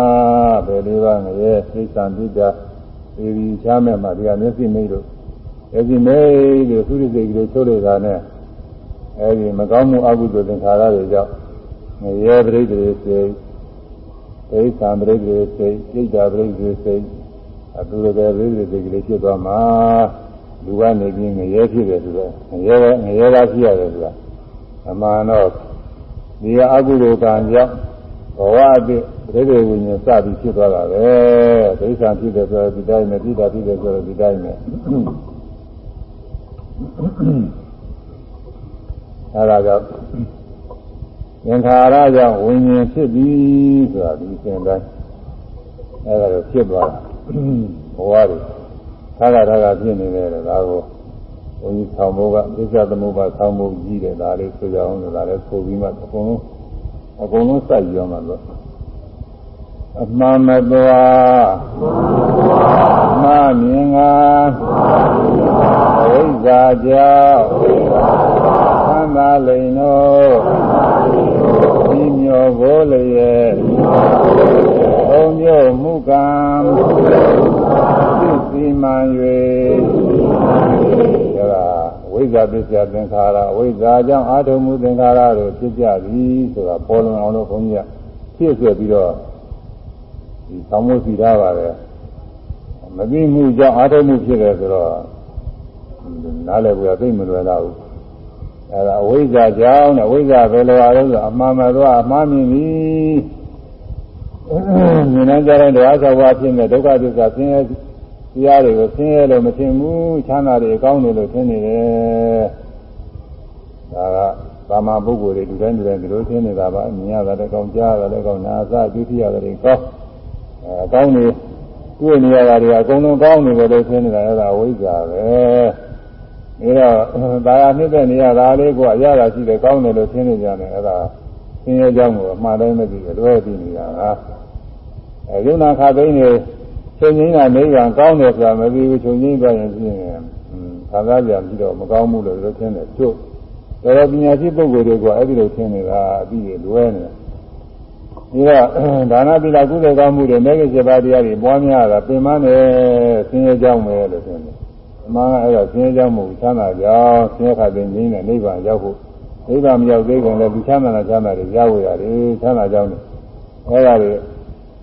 အပယ်လေးပါးငရဲသိစ္စာတိတာဒီဒီချမ်းမဲ့မှာဒီကမျက်စိမိတ်တို့မျက်စိမိတ်တို့သုရိစိတ်ကလေးချုပ်လိုက်တာနဲ့အဲဒီမကောင်းမှုအကုသိုလ်သင်္ခါရတွေကြောင့်ငရဲပရိသေစိတ် ဒိဋ္ဌံပရိသေစိတ်ဣဒ္ဓပရိသေစိတ်အတူတူပဲပရိသေစိတ်ကလေးဖြစ်သွားမှာလူကနေပြီးငရဲဖြစ်တယ်ဆိုတော့ငရဲပဲငရဲသားဖြစ်ရတယ်ဆိုတာအမှန်တော့ဒီအကုသိုလ်ကံကြောင့်ဘဝအတိပရိသေဝိညာဉ်စပြီးဖြစ်သွားတာပဲဒိဋ္ဌံဖြစ်တယ်ဆိုတော့ဒီတိုင်းနဲ့ဣဒ္ဓဖြစ်တယ်ဆိုတော့ဒီတိုင်းနဲ့အဲဒါကြောင့် သင်္ခါရကြောင့်ဝิญဉ်ဖြစ်ပြီဆိုတာဒီသင်တိုင်းအဲဒါကိုဖြစ်သွားတာဘဝတွေသာသာသာဖြစ်နေတယ်ဒါကိုဘုန်းကြီးဆောင်ဖို့ကသစ္စာသမုပ္ပါဆောင်ဖို့ကြီးတယ်ဒါလေးဆိုကြအောင်လို့ဒါလည်းဆိုပြီးမှအကုန်လုံးအကုန်လုံးစိုက်ရောမှာလို့အမှန်မသွားအမှန်မြင်ငါအဝိဇ္ဇာကြောင့်သံသာလိန်တို့ဒီမျိုး ကိုလည်းသုံးမျိုးမူကံသိစီမှန်၍ဒါကဝိဇ္ဇာပစ္စယသင်္ခါရဝိဇ္ဇာကြောင့်အာထုံမှုသင်္ခါရတို့ဖြစ်ကြသည်ဆိုတာပေါ်လွင်အောင်လို့ဘုန်းကြီးကဖြစ်ဆွပြီးတော့ဒီသောမှုစီထားပါတယ်မသိမှုကြောင့်အာထုံမှုဖြစ်တယ်ဆိုတော့နားလည်ဖို့သိမလွယ်တော့ဘူး အဲဒါအဝိဇ္ဇာကြောင့်နဲ့ဝိဇ္ဇာဘယ်လိုအားလဲဆိုအမှန်မှန်တော့အမှားမြင်ပြီမြင်နေကြတဲ့တရားဆောက်ပါဖြစ်နေဒုက္ခသစ္စာဆင်းရဲတရားတွေကိုဆင်းရဲလို့မထင်ဘူးချမ်းသာတွေကောင်းတယ်လို့ထင်နေတယ်ဒါကသာမန်ပုဂ္ဂိုလ်တွေဒီတိုင်းဒီတိုင်းဒီလိုထင်နေတာပါမြင်ရတာလည်းကောင်းကြားရတာလည်းကောင်းနာသဒုတိယတွေကောင်းအဲကောင်းနေတွေ့နေရတာတွေအကုန်လုံးကောင်းနေတယ်လို့ထင်နေတာအဲ့ဒါဝိဇ္ဇာပဲ ဒါတော့ဒါရနှစ်တဲ့နေရတာလေးကိုအရသာရှိတယ်ကောင်းတယ်လို့ထင်နေကြတယ်အဲ့ဒါဆင်းရဲကြောင်းကိုအမှားတိုင်းမသိဘူးလွဲပြီးနေတာဟာအဲယုံနာခသိန်းနေချုပ်ငိမ့်တာနိဗ္ဗာန်ကောင်းတယ်ဆိုတာမသိဘူးချုပ်ငိမ့်သွားရင်ပြင်းရင်ခံစားကြပြီးတော့မကောင်းဘူးလို့ပြောထင်တယ်တို့တော်တော်ပညာရှိပုဂ္ဂိုလ်တွေကအဲ့ဒီလိုထင်နေတာအပြီးရလွဲနေတယ်ဒီတော့ဒါနပိလာကုသိုလ်ကောင်းမှုတွေမဲ့ကြီးပါးတရားတွေပွားများတာပင်မနဲ့ဆင်းရဲကြောင်းပဲလို့ထင်တယ်အ မှန်ကအဲ့ဒါဆင်းရဲကြောင်းမဟုတ်ချမ်းသာကြောင်းဆင်းရဲခါတဲ့ငြိမ်းတဲ့နိဗ္ဗာန်ရောက်ဖို့နိဗ္ဗာန်မရောက်သေးခင်လည်းဒီချမ်းသာတဲ့ချမ်းသာတွေရဝရရတယ်ချမ်းသာကြောင်းနဲ့အဲ့ဒါတွေ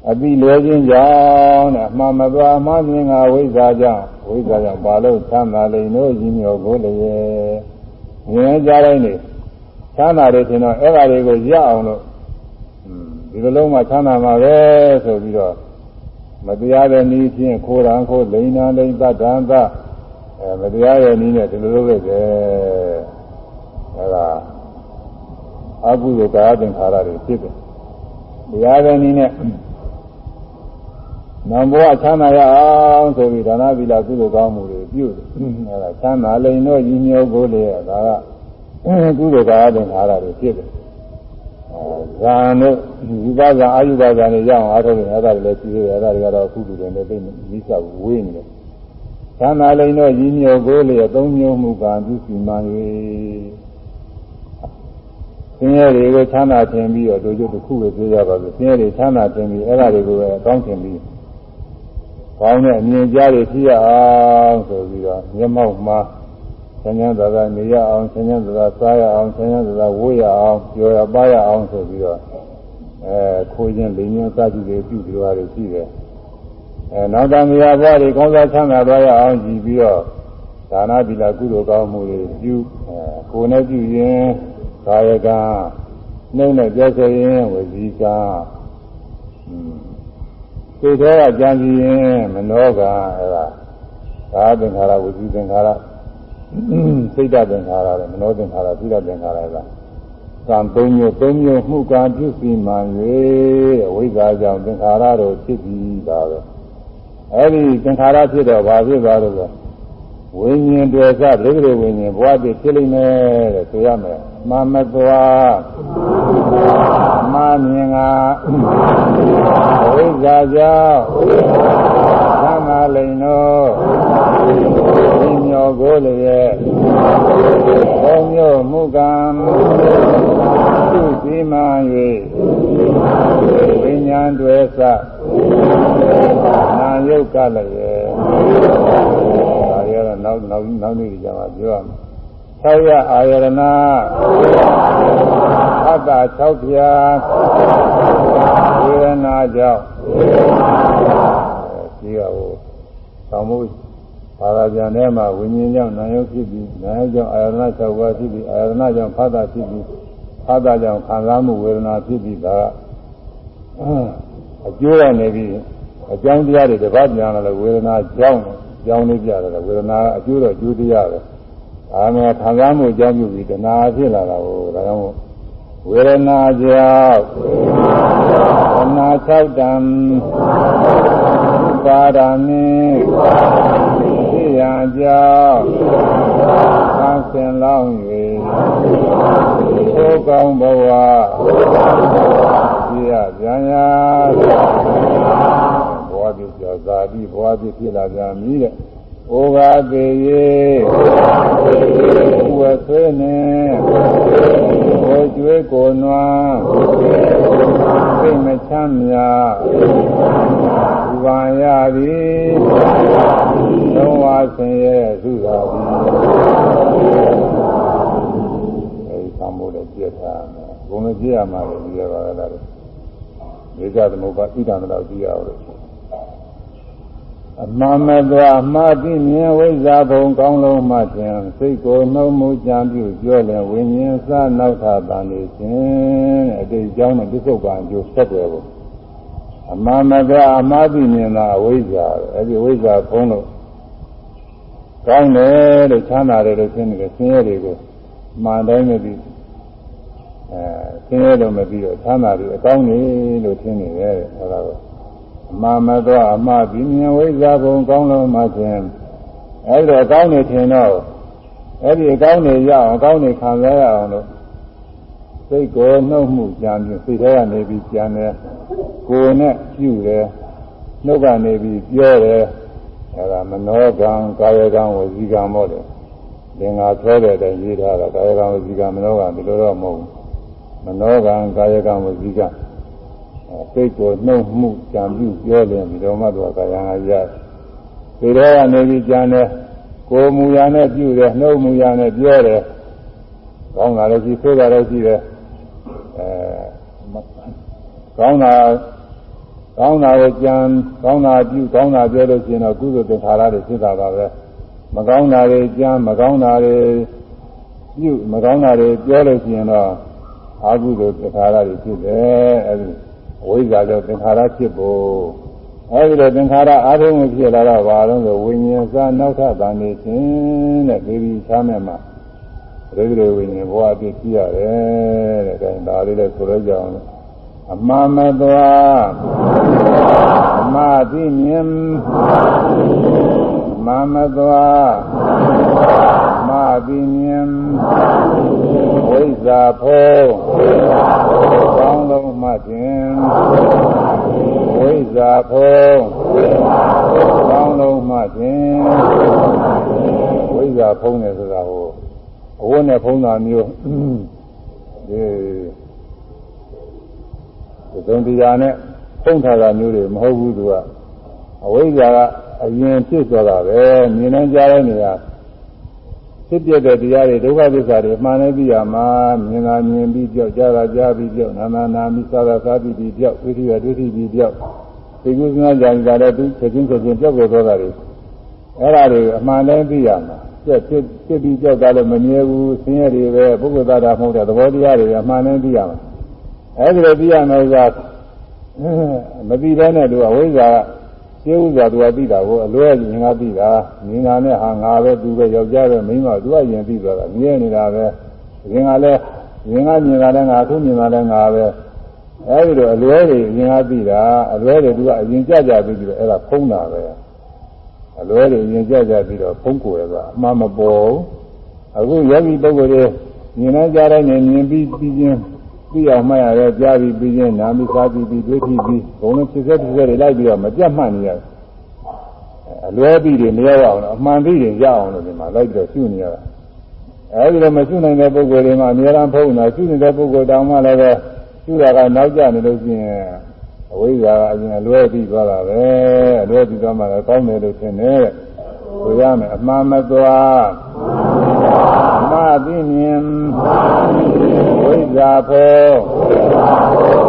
အတိလွယ်ခြင်းကြောင့်တဲ့အမှန်မသွားအမှန်မြင်ကဝိဇ္ဇာကြောင့်ဝိဇ္ဇာကြောင့်ဘာလို့ချမ်းသာလိမ့်လို့ရင်းမြော်ကိုလည်းမြင်ကြတိုင်းနေချမ်းသာတယ်ထင်တော့အဲ့ဒါတွေကိုရအောင်လို့ဒီလိုလုံးမှချမ်းသာမှာပဲဆိုပြီးတော့မတရားတဲ့နည်းဖြင့်ခိုးရန်ခိုးလိန်နာလိန်တဒံသ အဲမတရားတဲ့နည်းနဲ့ဒီလိုလုပ်ရတယ်အဲ့ဒါအကုသိုလ်ကာယသင်္ခါရတွေဖြစ်တယ်တရားတဲ့နည်းနဲ့နံဘဝချမ်းသာရအောင်ဆိုပြီးဒါနသီလကုသိုလ်ကောင်းမှုတွေပြုတယ်အဲဒါချမ်းသာလိမ့်တော့ညီညွတ်ကိုလေဒါကကုသိုလ်ကာယသင်္ခါရတွေဖြစ်တယ်ဇာန်တို့ဝိပါဒအာယုပါဒနဲ့ရအောင်အားထုတ်ရင်အဲ့ဒါတွေလည်းရှိသေးတယ်အဲ့ဒါတွေကတော့အခုလူတွေနဲ့သိမိစ္ဆဝေးနေတယ် ချမ်းသာလိမ့်တော့ညီညွတ်ကိုလေသုံးမျိုးမှုကပြုစီမှန်၍ဆင်းရဲတွေကိုချမ်းသာခြင်းပြီးတော့တို့ကျတစ်ခုပဲပြောရပါလို့ဆင်းရဲတွေချမ်းသာခြင်းပြီးအဲ့ဒါတွေကိုပဲအကောင်းခြင်းပြီးကောင်းတဲ့အမြင်ကြားတွေဖြစ်ရအောင်ဆိုပြီးတော့မျက်မှောက်မှာဆင်းရဲသာသာနေရအောင်ဆင်းရဲသာသာစားရအောင်ဆင်းရဲသာသာဝိုးရအောင်ပြောရပါရအောင်ဆိုပြီးတော့အဲခိုးခြင်းလိမ်ခြင်းစသဖြင့်ပြုပြီးတော့ရရှိတယ် အဲနောက်တမယာဘွားတွေကောင်းစားချမ်းသာသွားရအောင်ကြည်ပြီးတော့ဒါနသီလကုသိုလ်ကောင်းမှုတွေပြုအဲကိုယ်နဲ့ပြုရင်ကာယကနှုတ်နဲ့ပြောဆိုရင်ဝစီကစိတ်ထဲကကြံစည်ရင်မနောကအဲ့ဒါသာသင်္ခါရဝစီသင်္ခါရစိတ်တသင်္ခါရနဲ့မနောသင်္ခါရသိတသင်္ခါရကကံသုံးမျိုးသုံးမျိုးမှုကံပြုစီမှန်၍အဝိဇ္ဇာကြောင့်သင်္ခါရတို့ဖြစ်ပြီးတာပဲ အဲ့ဒီသင်္ခါရဖြစ်တော့ဘာဖြစ်သွားလို့လဲဝိညာဉ်တွေစဒိဋ္ဌိဝိညာဉ်ဘဝတည်ဖြစ်လိမ့်မယ်တဲ့ဆိုရမယ်မာမသွားမာမြင်ကဝိဇ္ဇာကြောင့်သံဃာလိန်တို့ဒီမျိုးကိုလည်းရဲ့ဘုံမျိုးမူကံသူစီမံ၍ဝိညာဉ်တွေစနာ ယုတ်ကလည်းရဲ့ဒါရတော့နောက်နောက်နောက်နေ့ကြမှာပြောရမယ်၆ရအာယရဏအတ္တ၆ပြာဝေဒနာကြောင့်ဒီကဟိုသောမှုဘာသာပြန်ထဲမှာဝိညာဉ်ကြောင့်နာယုတ်ဖြစ်ပြီးနာယုတ်ကြောင့်အာယရဏ၆ပါးဖြစ်ပြီးအာယရဏကြောင့်ဖတ်တာဖြစ်ပြီးဖတ်တာကြောင့်ခံစားမှုဝေဒနာဖြစ်ပြီးဒါကအကျိုးရနေပြီး အကြောင်းတရားတွေတစ်ပတ်ပြန်လာလို့ဝေဒနာကြောင့်ကြောင်းလေးပြတယ်ဝေဒနာအကျိုးတော့အကျိုးတရားပဲအာမေခံစားမှုအကြောင်းပြုပြီးတဏှာဖြစ်လာတာကိုဒါကြောင့်ဝေဒနာကြောင့်ဝေဒနာ၆တံပါဒာမိသိရကြောင့်သံစင်လောင်း၍ဘုကောင်းဘဝပြရပြန်ရာဘဝပြ ကျော်သာတိဘဝပြဖြစ်လာပြန်ပြီတဲ့ဩဃာသေးရေဝဆွေးနေကိုကျွေးကိုနွားစိတ်မချမ်းမြဥပါရသည်လုံးဝဆင်းရဲသုသာသည်အဲဒီသံမိုးလည်းပြည့်ထားမယ်ဘုံလည်းပြည့်ရမှာလေဒီရပါလားလေကြသမုပ္ပါဣဒံတော့ကြည့်ရအောင်လို့ အမှန်မသွားအမှားသိမြင်ဝိဇ္ဇာဘုံကောင်းလုံးမှခြင်းစိတ်ကိုနှုံမှုကြံပြုပြောလင်ဝိညာဉ်စနောက်ထတန်နေခြင်းအတိတ်ကြောင်းနဲ့ပြစ္ဆုတ်ကံအကျိုးဆက်တယ်ဘုအမှန်မသွားအမှားသိမြင်တာအဝိဇ္ဇာအဲဒီဝိဇ္ဇာဘုံလို့ကောင်းတယ်လို့ချမ်းသာတယ်လို့ရှင်းနေတယ်ဆင်းရဲတွေကိုမှန်တိုင်းမသိအဲဆင်းရဲလို့မပြီးတော့ချမ်းသာတယ်အကောင်းနေလို့ရှင်းနေတယ်အဲဒါကို အမှန်မတော့အမှားပြီးမြင်ဝိဇ္ဇာဘုံကောင်းလုံးမှခြင်းအဲဒီတော့ကောင်းနေထင်တော့အဲဒီအကောင်းနေရအောင်အကောင်းနေခံစားရအောင်လို့စိတ်ကိုနှုတ်မှုကြံပြီးစိတ်ထဲကနေပြီးကြံတယ်ကိုယ်နဲ့ပြုတယ်နှုတ်ကနေပြီးပြောတယ်အဲဒါမနောကံကာယကံဝစီကံပေါ့လေသင်္ဃာဆွဲတဲ့အတိုင်းရေးထားတာကာယကံဝစီကံမနောကံဒီလိုတော့မဟုတ်ဘူးမနောကံကာယကံဝစီကံ စိတ်ကိုနှုတ်မှုကြံပြုပြောတယ်ဒီတော့မှတော့ကာယငါရဒီတော့ကနေပြီးကြံတယ်ကိုယ်မူရနဲ့ပြုတယ်နှုတ်မူရနဲ့ပြောတယ်ကောင်းတာလည်းရှိဆိုးတာလည်းရှိတယ်အဲကောင်းတာကောင်းတာကိုကြံကောင်းတာပြုကောင်းတာပြောလို့ရှိရင်တော့ကုသိုလ်သင်္ခါရတွေဖြစ်တာပါပဲမကောင်းတာတွေကြံမကောင်းတာတွေပြုမကောင်းတာတွေပြောလို့ရှိရင်တော့အာဟုသိုလ်သင်္ခါရတွေဖြစ်တယ်အဲဒီ ဝိဇ္ဇာကြောင့်သင်္ခါရဖြစ်ဖို့အဲဒီလိုသင်္ခါရအားလုံးကိုဖြစ်လာတော့ဘာလို့ဆိုဝိညာဉ်စားနောက်ထပ်တန်နေခြင်းတဲ့ဒီဒီချမ်းမဲ့မှာရေရေဝိညာဉ်ဘဝအပြည့်ရှိရတယ်တဲ့အဲဒါလေးလည်းဆိုရကြအောင်အမှန်မသွားအမှားသိမြင်အမှန်မသွားအမှားသိမြင်ဝိ ဇ္ဇာဖို့ကောင်းလုံးမှခြင်းဝိဇ္ဇာဖို့ကောင်းလုံးမှခြင်းဝိဇ္ဇာဖုံးတယ်ဆိုတာဟိုအဝတ်နဲ့ဖုံးတာမျိုးဒီသုံးတရားနဲ့ဖုံးထားတာမျိုးတွေမဟုတ်ဘူးသူကအဝိဇ္ဇာကအရင်ဖြစ်သွားတာပဲမြင်နေကြတဲ့နေရာ ဖြစ်ပြတဲ့တရားတွေဒုက္ခသစ္စာတွေမှန်နေပြီရမှာမြင်တာမြင်ပြီးကြောက်ကြားတာကြားပြီးကြောက်နာနာနာမိသာသာသာပြီးပြီးကြောက်ဝိရိယဒုတိပြီးကြောက်သိကုသနာကြံကြတဲ့သူချက်ချင်းချက်ချင်းကြောက်ကြသွားတာတွေအဲ့ဒါတွေအမှန်တည်းသိရမှာပြက်ဖြစ်ဖြစ်ပြီးကြောက်တာလည်းမမြဲဘူးဆင်းရဲတွေပဲပုဂ္ဂိုလ်သားတာမဟုတ်တဲ့သဘောတရားတွေအမှန်တည်းသိရမှာအဲ့ဒီလိုသိရမယ်ဆိုမသိဘဲနဲ့သူအဝိဇ္ဇာ ရှင်းဥစွာသူကသိတာကိုအလွဲရင်ကသိတာမြင်တာနဲ့ဟာငါပဲသူပဲယောက်ျားပဲမိန်းမသူကယင်သိသွားတာမြဲနေတာပဲရင်ကလည်းရင်ကမြင်တာလည်းငါသူမြင်တာလည်းငါပဲအဲဒီတော့အလွဲတွေရင်ကသိတာအလွဲတွေသူကအရင်ကြကြပြီးပြီးတော့အဲ့ဒါဖုံးတာပဲအလွဲတွေရင်ကြကြပြီးတော့ဖုံးကိုရတာအမှန်မပေါ်အခုယောဂီပုဂ္ဂိုလ်တွေမြင်နေကြတဲ့မြင်ပြီးပြီးချင်း သိအောင်မှတ်ရတယ်ကြားပြီးပြီးချင်းနာမိစားပြီးပြီးတွေ့ပြီးပြီးဘုံလုံးဖြစ်ဆက်ဖြစ်ဆက်တွေလိုက်ပြီးတော့မပြတ်မှတ်နေရတယ်အလွဲပြီးတွေမရအောင်လို့အမှန်ပြီးတွေရအောင်လို့ဒီမှာလိုက်ပြီးတော့ရှုနေရတာအဲဒီလိုမရှုနိုင်တဲ့ပုဂ္ဂိုလ်တွေမှာအများအားဖုံးတာရှုနေတဲ့ပုဂ္ဂိုလ်တောင်မှလည်းပဲရှုတာကနောက်ကျနေလို့ရှိရင်အဝိဇ္ဇာကအရင်အလွဲပြီးသွားတာပဲအလွဲပြီးသွားမှလည်းကောင်းတယ်လို့ထင်တယ်ဆိုရမယ်အမှန်မသွားအ မှားသိမြင်ဝိဇ္ဇာဖို့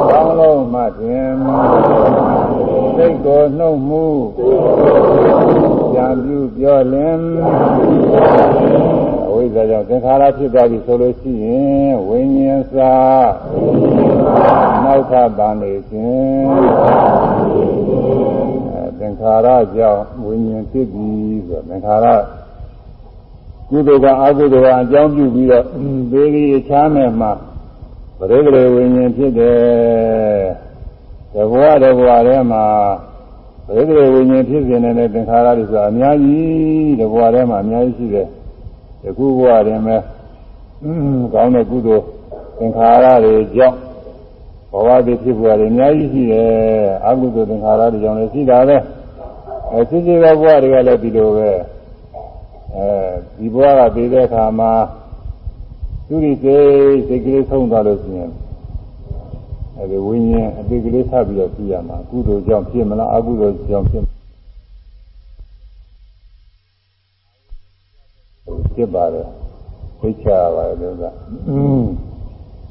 ကောင်းလုံးမှခြင်းစိတ်ကိုနှုတ်မှုကြံပြုပြောလင်အဝိဇ္ဇာကြောင့်သင်္ခါရဖြစ်သွားပြီဆိုလို့ရှိရင်ဝိညာဉ်စာနောက်ထပ်တန်နေခြင်းသင်္ခါရကြောင့်ဝိညာဉ်ဖြစ်ပြီဆိုသင်္ခါရ ကုသိုလ်ကအကုသိုလ်ကအကြောင်းပြုပြီးတော့သေကြီးချားမဲ့မှာပရိသေဝိညာဉ်ဖြစ်တယ်တဘဝတဘဝထဲမှာဘယ်လိုဝိညာဉ်ဖြစ်နေတဲ့သင်္ခါရတွေဆိုတာအများကြီးတဘဝထဲမှာအများကြီးရှိတယ်။ဒီခုဘဝတွင်မဲ့ကောင်းတဲ့ကုသိုလ်သင်္ခါရတွေကြောင့်ဘဝတည်ဖြစ်ဘဝတွေအများကြီးရှိတယ်။အကုသိုလ်သင်္ခါရတွေကြောင့်လည်းရှိတာပဲ။အဲရှိရှိသောဘဝတွေကလည်းဒီလိုပဲ။ အဲဒီဘဝကတည်တဲ့အခါမှာသူရိစိတ်စိတ်ကလေးဆုံးသွားလို့ရှိရင်အဲဒီဝိညာဉ်အတိတ်ကလေးထပ်ပြီးတော့ပြရမှာကုသိုလ်ကြောင့်ဖြစ်မလားအကုသိုလ်ကြောင့်ဖြစ်ဖြစ်ပါတယ်သိချပါတယ်လို့က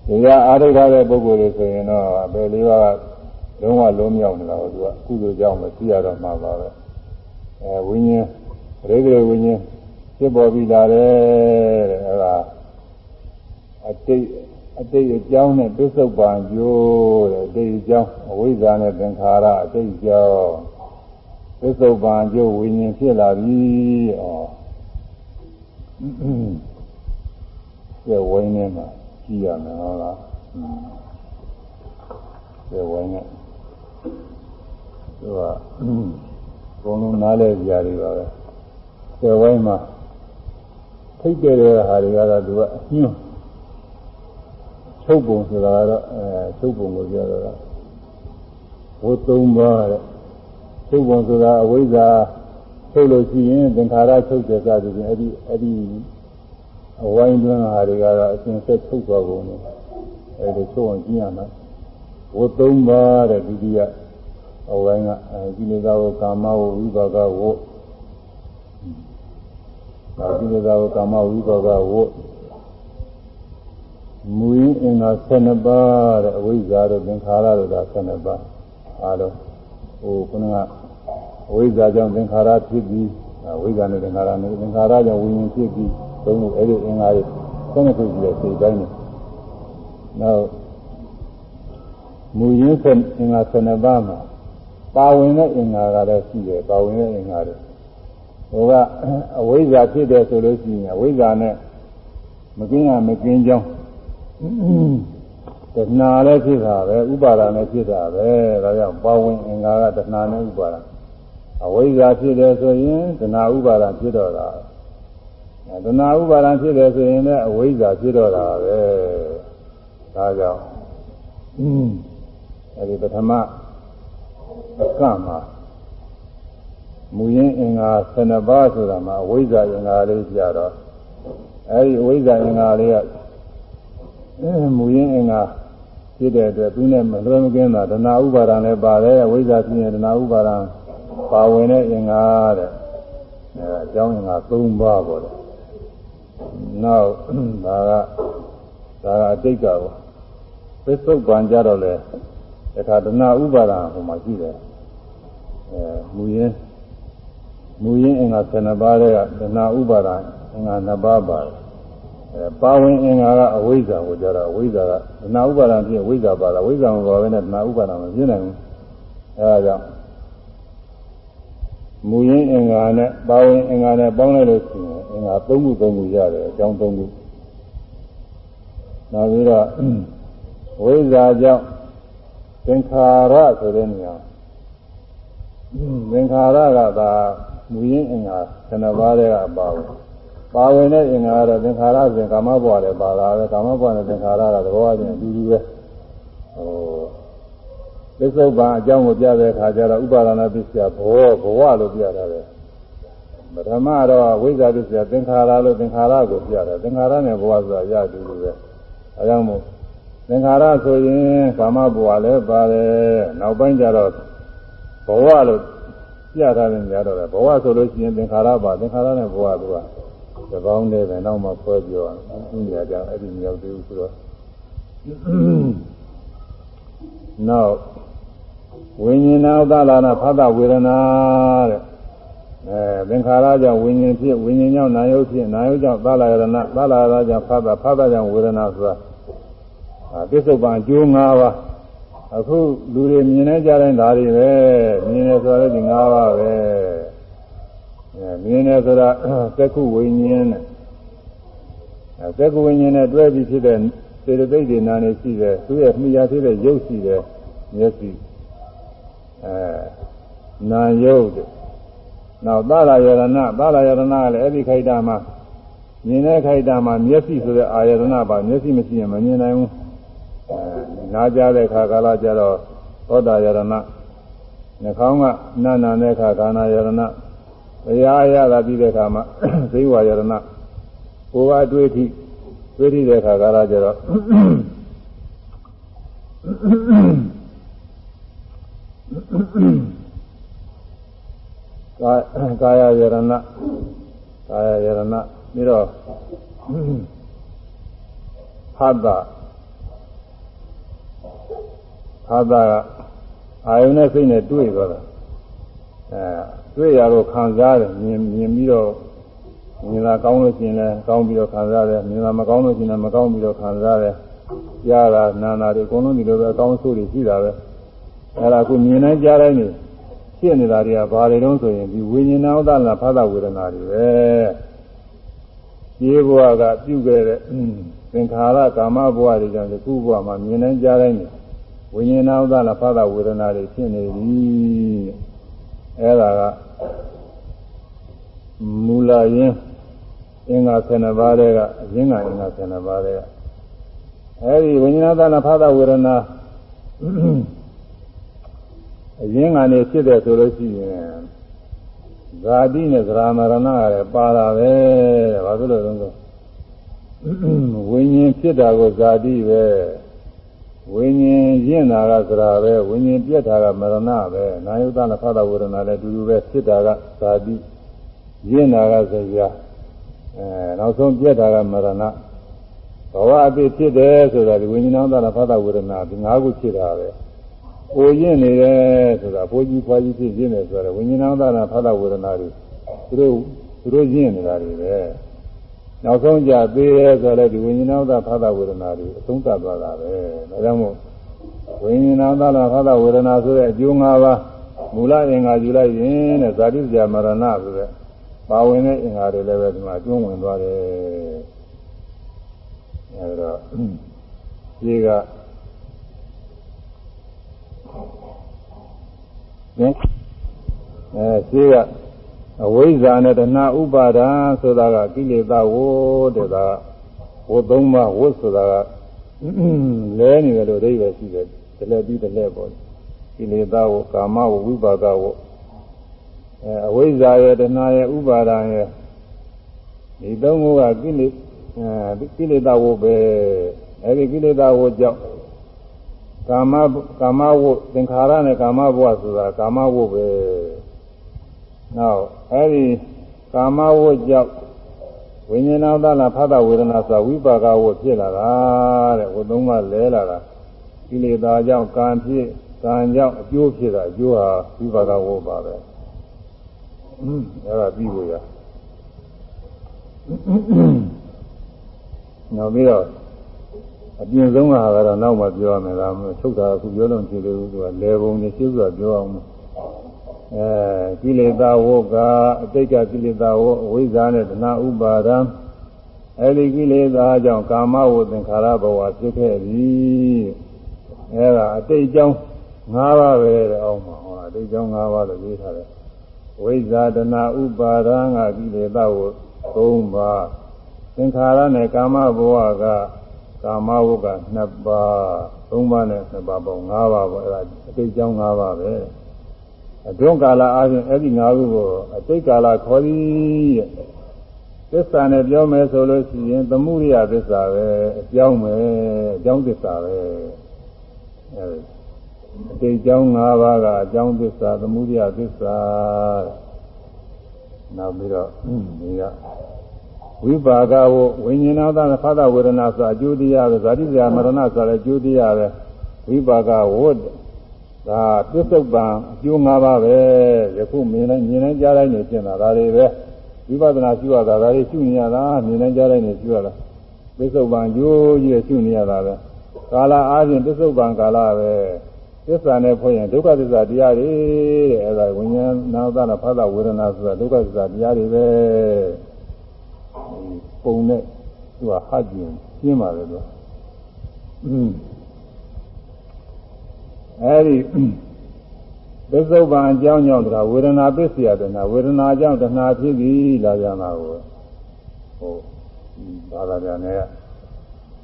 ဒီကအာရုံထားတဲ့ပုဂ္ဂိုလ်တွေဆိုရင်တော့အပေလေးပါးကလုံးဝလုံးမြောက်နေတာသူကကုသိုလ်ကြောင့်မသိရတော့မှာပါပဲအဲဝိညာဉ်ရေဒီဝိညာဉ် ဖြစ်ပေါ်ပြီးလာတယ်တဲ့အဲဒါအတိတ်အတိတ်အကြောင်းနဲ့ပြစ္ဆုတ်ပံကျိုးတဲ့အတိတ်အကြောင်းအဝိဇ္ဇာနဲ့သင်္ခါရအတိတ်အကြောင်းပြစ္ဆုတ်ပံကျိုးဝိညာဉ်ဖြစ်လာပြီဩကျေဝိနေမှာကြည့်ရမယ်ဟုတ်လားကျေဝိနေသူကဘုံလုံးနားလဲကြရပါပဲကျေဝိမှာ ထိတ်တဲ့ဟာတွေကတော့သူကအညွန့်ချုပ်ပုံဆိုတာကတော့အဲချုပ်ပုံကိုပြောတော့ဝတ်သုံးပါတဲ့ချုပ်ပုံဆိုတာအဝိဇ္ဇာချုပ်လို့ရှိရင်သင်္ခါရချုပ်တဲ့စသဖြင့်အဲ့ဒီအဲ့ဒီအဝိုင်းတွင်းဟာတွေကတော့အရှင်ဆက်ချုပ်သွားကုန်တယ်အဲ့ဒီချုပ်အောင်ကျင့်ရမှာဝတ်သုံးပါတဲ့ဒုတိယအဝိုင်းကကိလေသာကိုကာမဝဝိပါကဝတ် ဒါကိလေသာကိုကာမဝိပါကဝတ်မူရင်းအင်္ဂါ12ပါးတဲ့အဝိဇ္ဇာတို့သင်္ခါရတို့က12ပါးအားလုံးဟိုခုနကအဝိဇ္ဇာကြောင့်သင်္ခါရဖြစ်ပြီးအဝိဇ္ဇာနဲ့သင်္ခါရနဲ့သင်္ခါရကြောင့်ဝိညာဉ်ဖြစ်ပြီးသုံးလို့အဲ့ဒီအင်္ဂါတွေ12ခုရှိတဲ့စိတ်တိုင်းနဲ့နောက်မူရင်းအင်္ဂါ12ပါးမှာပါဝင်တဲ့အင်္ဂါကလည်းရှိတယ်ပါဝင်တဲ့အင်္ဂါတွေ ဟိုကအဝိဇ္ဇာဖြစ်တယ်ဆိုလို့ရှိရင်အဝိဇ္ဇာနဲ့မကင်းရမကင်းကြောင်းတဏှာလည်းဖြစ်တာပဲဥပါဒာလည်းဖြစ်တာပဲဒါကြောင့်ပါဝင်အင်္ဂါကတဏှာနဲ့ဥပါဒာအဝိဇ္ဇာဖြစ်တယ်ဆိုရင်တဏှာဥပါဒာဖြစ်တော့တာတဏှာဥပါဒာဖြစ်တယ်ဆိုရင်လည်းအဝိဇ္ဇာဖြစ်တော့တာပဲဒါကြောင့်အဲဒီပထမအကမှာ မူရင်းအင်္ဂါ12ပါးဆိုတာမှာအဝိဇ္ဇာအင်္ဂါလေးပြတော့အဲဒီအဝိဇ္ဇာအင်္ဂါလေးကမူရင်းအင်္ဂါဖြစ်တဲ့အတွက်သူနဲ့မလွယ်မကင်းတာဒနာဥပါဒံလည်းပါတယ်ဝိဇ္ဇာဖြစ်ရင်ဒနာဥပါဒံပါဝင်တဲ့အင်္ဂါတဲ့အဲအကြောင်းအင်္ဂါ၃ပါးပေါ့လေနောက်ဒါကဒါကအတိတ်ကပေါ့သစ္ဆုတ်ပံကြတော့လေတခါဒနာဥပါဒံဟိုမှာရှိတယ်အဲမူရင်း မူရင်းအင်္ဂါ12ပါးတဲ့ကဒနာဥပါဒံအင်္ဂါ2ပါးပါတယ်ပါဝင်အင်္ဂါကအဝိဇ္ဇာကိုကြတော့အဝိဇ္ဇာကဒနာဥပါဒံဖြစ်ဝိဇ္ဇာပါတာဝိဇ္ဇာမပါဘဲနဲ့ဒနာဥပါဒံမဖြစ်နိုင်ဘူးအဲဒါကြောင့်မူရင်းအင်္ဂါနဲ့ပါဝင်အင်္ဂါနဲ့ပေါင်းလိုက်လို့ရှိရင်အင်္ဂါ၃ခု၃ခုရတယ်အကြောင်း၃ခုနောက်ပြီးတော့ဝိဇ္ဇာကြောင့်သင်္ခါရဆိုတဲ့နေရာသင်္ခါရကသာ မူရင်းအင်္ဂါ7ပါးတဲ့ကအပါဝင်ပါဝင်တဲ့အင်္ဂါကတော့သင်္ခါရဆိုရင်ကာမဘဝလည်းပါတာပဲကာမဘဝနဲ့သင်္ခါရကသဘောချင်းအတူတူပဲဟိုသစ္ဆုတ်ပံအကြောင်းကိုပြတဲ့အခါကျတော့ဥပါဒနာပစ္စယဘောဘဝလို့ပြတာပဲပထမတော့ဝိဇ္ဇာပစ္စယသင်္ခါရလို့သင်္ခါရကိုပြတယ်သင်္ခါရနဲ့ဘဝဆိုတာရတူတူပဲအဲကြောင့်မို့သင်္ခါရဆိုရင်ကာမဘဝလည်းပါတယ်နောက်ပိုင်းကျတော့ဘဝလို့ ပြထားတယ်ကြတော့ဘဝဆိုလို့ရှိရင်သင်္ခါရပါသင်္ခါရနဲ့ဘဝကသဘောင်းလေးပဲနောက်မှဖွဲပြောသူညာကြအဲ့ဒီမြောက်သေးဘူးဆိုတော့နောက်ဝိညာဏဥဒလာနာဖသဝေဒနာတဲ့အဲသင်္ခါရကြောင့်ဝိညာဉ်ဖြစ်ဝိညာဉ်ကြောင့်နာယုတ်ဖြစ်နာယုတ်ကြောင့်သလာရဏသလာရကြောင့်ဖသဖသကြောင့်ဝေဒနာဆိုတာအဲပစ္စုပန်အကျိုး၅ပါး အခုလူတွေမြင်နေကြတဲ့ဓာတ်တွေပဲမြင်နေဆိုတော့ဒီ၅ပါးပဲအဲမြင်နေဆိုတာသက္ခုဝိညာဉ်နဲ့အဲသက္ခုဝိညာဉ်နဲ့တွဲပြီးဖြစ်တဲ့စေတသိက်တွေနာနေရှိတယ်သူရဲ့မိယာဖြစ်တဲ့ရုပ်ရှိတယ်မျက်စိအဲနာယုတ်တဲ့နောက်သာရယရဏသာရယရဏကလည်းအဲ့ဒီခိုက်တာမှာမြင်တဲ့ခိုက်တာမှာမျက်စိဆိုတဲ့အာယရဏပါမျက်စိမရှိရင်မမြင်နိုင်ဘူးအဲ နားကြတဲ့ခါကာလကျတော့သောတာယရဏနှာခေါင်းကနာနာတဲ့ခါကာနာယရဏတရားရတာပြီးတဲ့ခါမှာသိဝါယရဏကိုယ်ကအတွေ့အထိတွေ့ထိတဲ့ခါကာလကျတော့ကာကာယယရဏကာယယရဏပြီးတော့ဖတ်တာ ဖတ်တာကအာယုန်နဲ့စိတ်နဲ့တွေ့သွားတာအဲတွေ့ရတော့ခံစားတယ်မြင်မြင်ပြီးတော့မြင်လာကောင်းလို့ရှိရင်လည်းကောင်းပြီးတော့ခံစားတယ်မြင်လာမကောင်းလို့ရှိရင်လည်းမကောင်းပြီးတော့ခံစားတယ်ကြားတာနာနာတွေအကုန်လုံးဒီလိုပဲအကောင်းဆိုးတွေရှိတာပဲအဲဒါအခုမြင်နိုင်ကြားတိုင်းနေဖြစ်နေတာတွေကဘာတွေတုံးဆိုရင်ဒီဝိညာဏဥဒ္ဒနာဖသဝေဒနာတွေပဲဒီဘဝကပြုခဲ့တဲ့သင်္ခါရကာမဘဝတွေကြောင့်ဒီခုဘဝမှာမြင်နိုင်ကြားတိုင်းနေ ဝိညာဏဥဒ္ဒနာဖသဝေဒနာတွေဖြစ်နေပြီအဲဒါကမူလရင်းအင်္ဂါ7ပါးတွေကအရင်းကအင်္ဂါ7ပါးတွေကအဲဒီဝိညာဏသနာဖသဝေဒနာအရင်းကနေဖြစ်တယ်ဆိုလို့ရှိရင်ဇာတိနဲ့သရမရဏကလည်းပါတာပဲတဲ့ဘာဖြစ်လို့လဲဆိုဝိညာဉ်ဖြစ်တာကိုဇာတိပဲ ဝိညာဉ်ရင့်တာကသရာပဲဝိညာဉ်ပြက်တာကမရဏပဲနာယုတနာဖသဝေဒနာလည်းအတူတူပဲဖြစ်တာကဇာတိရင့်တာကဇရာအဲနောက်ဆုံးပြက်တာကမရဏဘဝအဖြစ်ဖြစ်တယ်ဆိုတာဒီဝိညာဉ်သောနာဖသဝေဒနာဒီ၅ခုဖြစ်တာပဲ။ကိုရင့်နေတယ်ဆိုတာဘိုးကြီးဖွားကြီးဖြစ်ရင့်တယ်ဆိုတော့ဝိညာဉ်သာနာဖသဝေဒနာတွေသူတို့သူတို့ရင့်နေတာတွေပဲ။ နောက်ဆုံးကြသေးရဲဆိုတော့ဒီဝိညာဉ်သာဖသဝေဒနာတွေအဆုံးသတ်သွားတာပဲ။ဒါကြောင့်မို့ဝိညာဉ်သာနာဖသဝေဒနာဆိုတဲ့အကျိုး၅ပါးမူလအင်္ဂါယူလိုက်ရင်တဲ့ဇာတိဇာမရဏဆိုတဲ့ပါဝင်တဲ့အင်္ဂါတွေလည်းပဲဒီမှာကျွမ်းဝင်သွားတယ်။အဲဒါဒီကနော်အဲရှိက အဝိဇ္ဇာနဲ့တဏှာဥပါဒံဆိုတာကကိလေသာဝိတဲ့ကဝတ်သုံးပါးဝတ်ဆိုတာကလဲနေတယ်လို့အဓိပ္ပာယ်ရှိတယ်တလဲပြီးတလဲပေါ့ကိလေသာဝကာမဝဝိပါကဝအဲအဝိဇ္ဇာရဲ့တဏှာရဲ့ဥပါဒံရဲ့ဒီသုံးခုကကိလေအဲကိလေသာဝပဲအဲဒီကိလေသာဝကြောင့်ကာမကာမဝတ်သင်္ခါရနဲ့ကာမဘဝဆိုတာကာမဝတ်ပဲ နောက်အဲဒီကာမဝတ်ကြောင့်ဝိညာဏသနာဖသဝေဒနာဆိုဝိပါကဝတ်ဖြစ်လာတာတဲ့ဝတ်သုံးပါလဲလာတာကိလေသာကြောင့်ကံဖြစ်ကံကြောင့်အကျိုးဖြစ်တာအကျိုးဟာဝိပါကဝတ်ပါပဲอืมအဲ့ဒါပြီးလို့ရနောက်ပြီးတော့အပြင်ဆုံးကတော့နောက်မှပြောရမယ်လားချုပ်တာအခုပြောလို့ကြည့်လို့သူကလေပုံနဲ့ရှင်းစွာပြောအောင် အဲကိလေသာဝတ်ကအတိတ်ကကိလေသာဝတ်အဝိဇ္ဇာနဲ့ဒနာဥပါဒံအဲဒီကိလေသာကြောင့်ကာမဝတ်သင်္ခါရဘဝဖြစ်ခဲ့ပြီအဲဒါအတိတ်ကြောင့်၅ပါးပဲတဲ့အောင်မှာဟောအတိတ်ကြောင့်၅ပါးလို့ရေးထားတယ်ဝိဇ္ဇာဒနာဥပါဒံကကိလေသာဝတ်၃ပါးသင်္ခါရနဲ့ကာမဘဝကကာမဝုက2ပါး3ပါးနဲ့2ပါးပေါင်း5ပါးပေါ့အဲ့ဒါအတိတ်ကြောင်း5ပါးပဲ အတွင်းကာလအားဖြင့်အဲ့ဒီ5ခုကိုအတိတ်ကာလခေါ်သည်ရဲ့သစ္စာနဲ့ပြောမယ်ဆိုလို့ရှိရင်သမုဒိယသစ္စာပဲအကြောင်းပဲအကြောင်းသစ္စာပဲအဲအတိတ်ကြောင်း၅ပါးကအကြောင်းသစ္စာသမုဒိယသစ္စာနောက်ပြီးတော့ဒီကဝိပါကဝဝိညာဏသဖသဝေဒနာဆိုအကျိုးတရားပဲဇာတိဇာမရဏဆိုလည်းအကျိုးတရားပဲဝိပါကဝတ် ဒါပစ္စုပန်အကျိုး၅ပါးပဲယခုမြင်တိုင်းမြင်တိုင်းကြားတိုင်းနေရှင်းတာဒါတွေပဲဝိပဿနာရှုရတာဒါတွေရှုနေရတာမြင်တိုင်းကြားတိုင်းနေရှုရတာပစ္စုပန်အကျိုးကြီးရှုနေရတာပဲကာလအားဖြင့်ပစ္စုပန်ကာလပဲသစ္စာနဲ့ဖွင့်ရင်ဒုက္ခသစ္စာတရားတွေတဲ့အဲဒါဝိညာဏသနာဖသဝေဒနာဆိုတာဒုက္ခသစ္စာတရားတွေပဲပုံနဲ့သူကဟကျင်ရှင်းပါတယ်သူ အဲဒီသစ္စုပ္ပံအကြောင်းကြောင့်တခါဝေဒနာပစ္စယတနာဝေဒနာကြောင့်တဏှာဖြစ်ပြီးလာကြတာကိုဟိုဘာသာပြန်နဲ့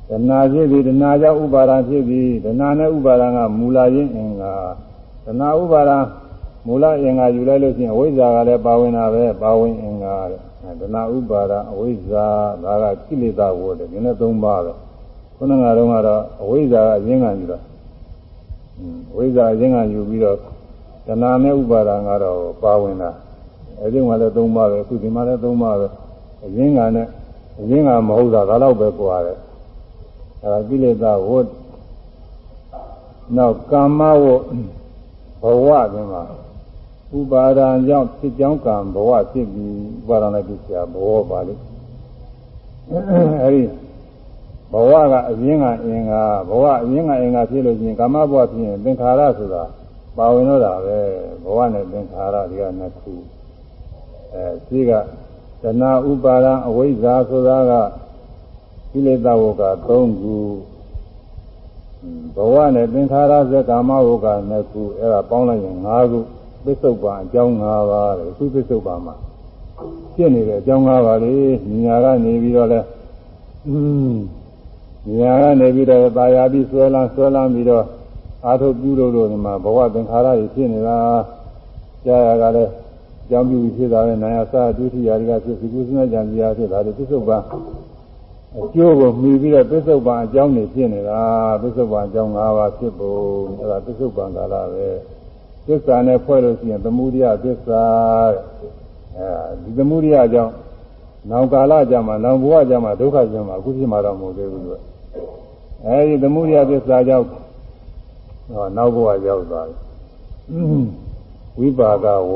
တဏှာဖြစ်ပြီးတဏှာကြောင့်ဥပါဒံဖြစ်ပြီးတဏှာနဲ့ဥပါဒံကမူလရင်းအင်္ဂါတဏှာဥပါဒံမူလအင်္ဂါယူလိုက်လို့ရှိရင်အဝိဇ္ဇာကလည်းပါဝင်တာပဲပါဝင်အင်္ဂါတဲ့တဏှာဥပါဒံအဝိဇ္ဇာဒါကကိလေသာဝတ်တယ်ဒီနဲ့သုံးပါပဲခုနကတော့ကတော့အဝိဇ္ဇာကအရင်းခံယူတာအ ဝိဇ္ဇာအရင်းခံယူပြီးတော့တဏှာနဲ့ဥပါဒံကတော့ပါဝင်တာအဲဒီမှာလည်းသုံးပါပဲအခုဒီမှာလည်းသုံးပါပဲအရင်းကနဲ့အရင်းကမဟုတ်တာဒါတော့ပဲကြွားတယ်အဲဒါကိလေသာဝတ်နောက်ကာမဝတ်ဘဝကမှာဥပါဒံကြောင့်ဖြစ်ကြောင်းကံဘဝဖြစ်ပြီးဥပါဒံနဲ့ပြစ်ချာဘဝပါလိအဲဒီ ဘဝကအရင်းကအင်္ဂါဘဝအရင်းကအင်္ဂါဖြစ်လို့ချင်းကာမဘဝဖြစ်ရင်သင်္ခါရဆိုတာပါဝင်တော့တာပဲဘဝနဲ့သင်္ခါရဒီကနှစ်ခုအဲရှိကတဏှာဥပါဒံအဝိဇ္ဇာဆိုတာကကိလေသာဝက3ခုဘဝနဲ့သင်္ခါရဇကာမဝက2ခုအဲဒါပေါင်းလိုက်ရင်5ခုပစ္စုပန်အကြောင်း5ပါးတဲ့အခုပစ္စုပန်မှာဖြစ်နေတဲ့အကြောင်း5ပါးလေညာကနေပြီးတော့လဲอืม ညာကနေပြီးတော့ตายာပြီးဆွဲလန်းဆွဲလန်းပြီးတော့အာထုပ်ပြုလို့လို့ဒီမှာဘဝသင်္ခါရတွေဖြစ်နေတာကြာရကလည်းကြောင်းပြုပြီးဖြစ်တာပဲနာယစာဒုတိယတွေကဖြစ်စီကုသနာကြံပြာဖြစ်တာတွေပစ္စုပန်အကျိုးကိုမှီပြီးတော့ပစ္စုပန်အကြောင်းတွေဖြစ်နေတာပစ္စုပန်အကြောင်း၅ပါးဖြစ်ဖို့အဲဒါပစ္စုပန်ကာလပဲသစ္စာနဲ့ဖွဲ့လို့ရှိရင်သမုဒိယသစ္စာအဲဒီသမုဒိယအကြောင်းနောင်ကာလကြမှာနောင်ဘဝကြမှာဒုက္ခကြမှာအခုဖြစ်မှာတော့မဟုတ်သေးဘူးလို့ အဲဒီသမုဒိယသစ္စာကြောင့်ဟောနောက်ဘဝရောက်သွားပြီဝိပါကဝ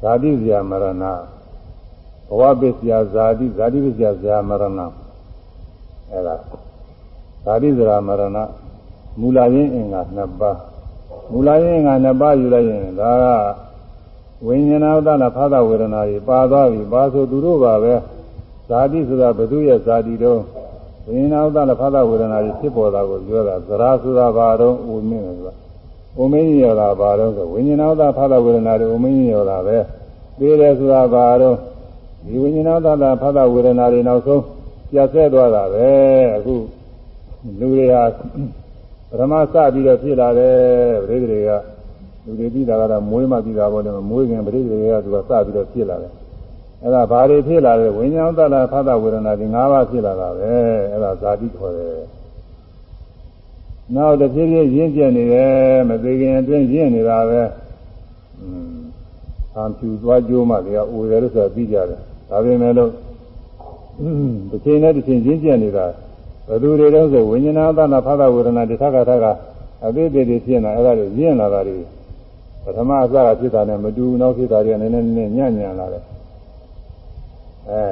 ဇာတိဇာမရဏဘဝပစ္စယဇာတိဇာတိပစ္စယဇာမရဏအဲဒါဇာတိဇရာမရဏမူလရင်းအင်္ဂါနှစ်ပါးမူလရင်းအင်္ဂါနှစ်ပါးယူလိုက်ရင်ဒါကဝိညာဏဥဒ္ဒနာဖသဝေဒနာတွေပါသွားပြီပါဆိုသူတို့ပါပဲဇာတိဆိုတာဘု து ရဲ့ဇာတိတော့ ဝိညာဏဥဒ္ဒနာဖသဝေဒနာတွေဖြစ်ပေါ်တာကိုပြောတာဇရာဆိုတာဘာတော့ဥမင်းဆိုတာဥမင်းရောတာဘာတော့ဆိုဝိညာဏဥဒ္ဒဖသဝေဒနာတွေဥမင်းရောတာပဲသေးတယ်ဆိုတာဘာတော့ဒီဝိညာဏဥဒ္ဒနာဖသဝေဒနာတွေနောက်ဆုံးပြတ်ဆဲသွားတာပဲအခုလူတွေဟာပထမစပြီးတော့ဖြစ်လာတယ်ပရိသေတွေကလူတွေပြီးတာကတော့မွေးမှပြီးတာပေါ့လေမွေးခင်ပရိသေတွေကသူကစပြီးတော့ဖြစ်လာတယ် အဲ့ဒါဘာတွေဖြစ်လာလဲဝိညာဉ်သတ္တဖသဝေဒနာဒီ၅ပါးဖြစ်လာတာပဲအဲ့ဒါဇာတိခေါ်တယ်နောက်တစ်ဖြည်းဖြည်းရင့်ကျက်နေတယ်မသေးခင်အတွင်းရင့်နေတာပဲอืมဆံဖြူသွားကြိုးမှတွေကအိုတယ်လို့ဆိုတာပြီးကြတယ်ဒါပေမဲ့လို့တစ်ချိန်နဲ့တစ်ချိန်ရင့်ကျက်နေတာဘယ်သူတွေတော့ဆိုဝိညာဏသတ္တဖသဝေဒနာတထကထကအသေးသေးတွေဖြစ်နေတာအဲ့ဒါတွေရင့်လာတာတွေပထမအစကဖြစ်တာနဲ့မတူနောက်ဖြစ်တာတွေနည်းနည်းနည်းညံ့ညံ့လာတယ် အဲ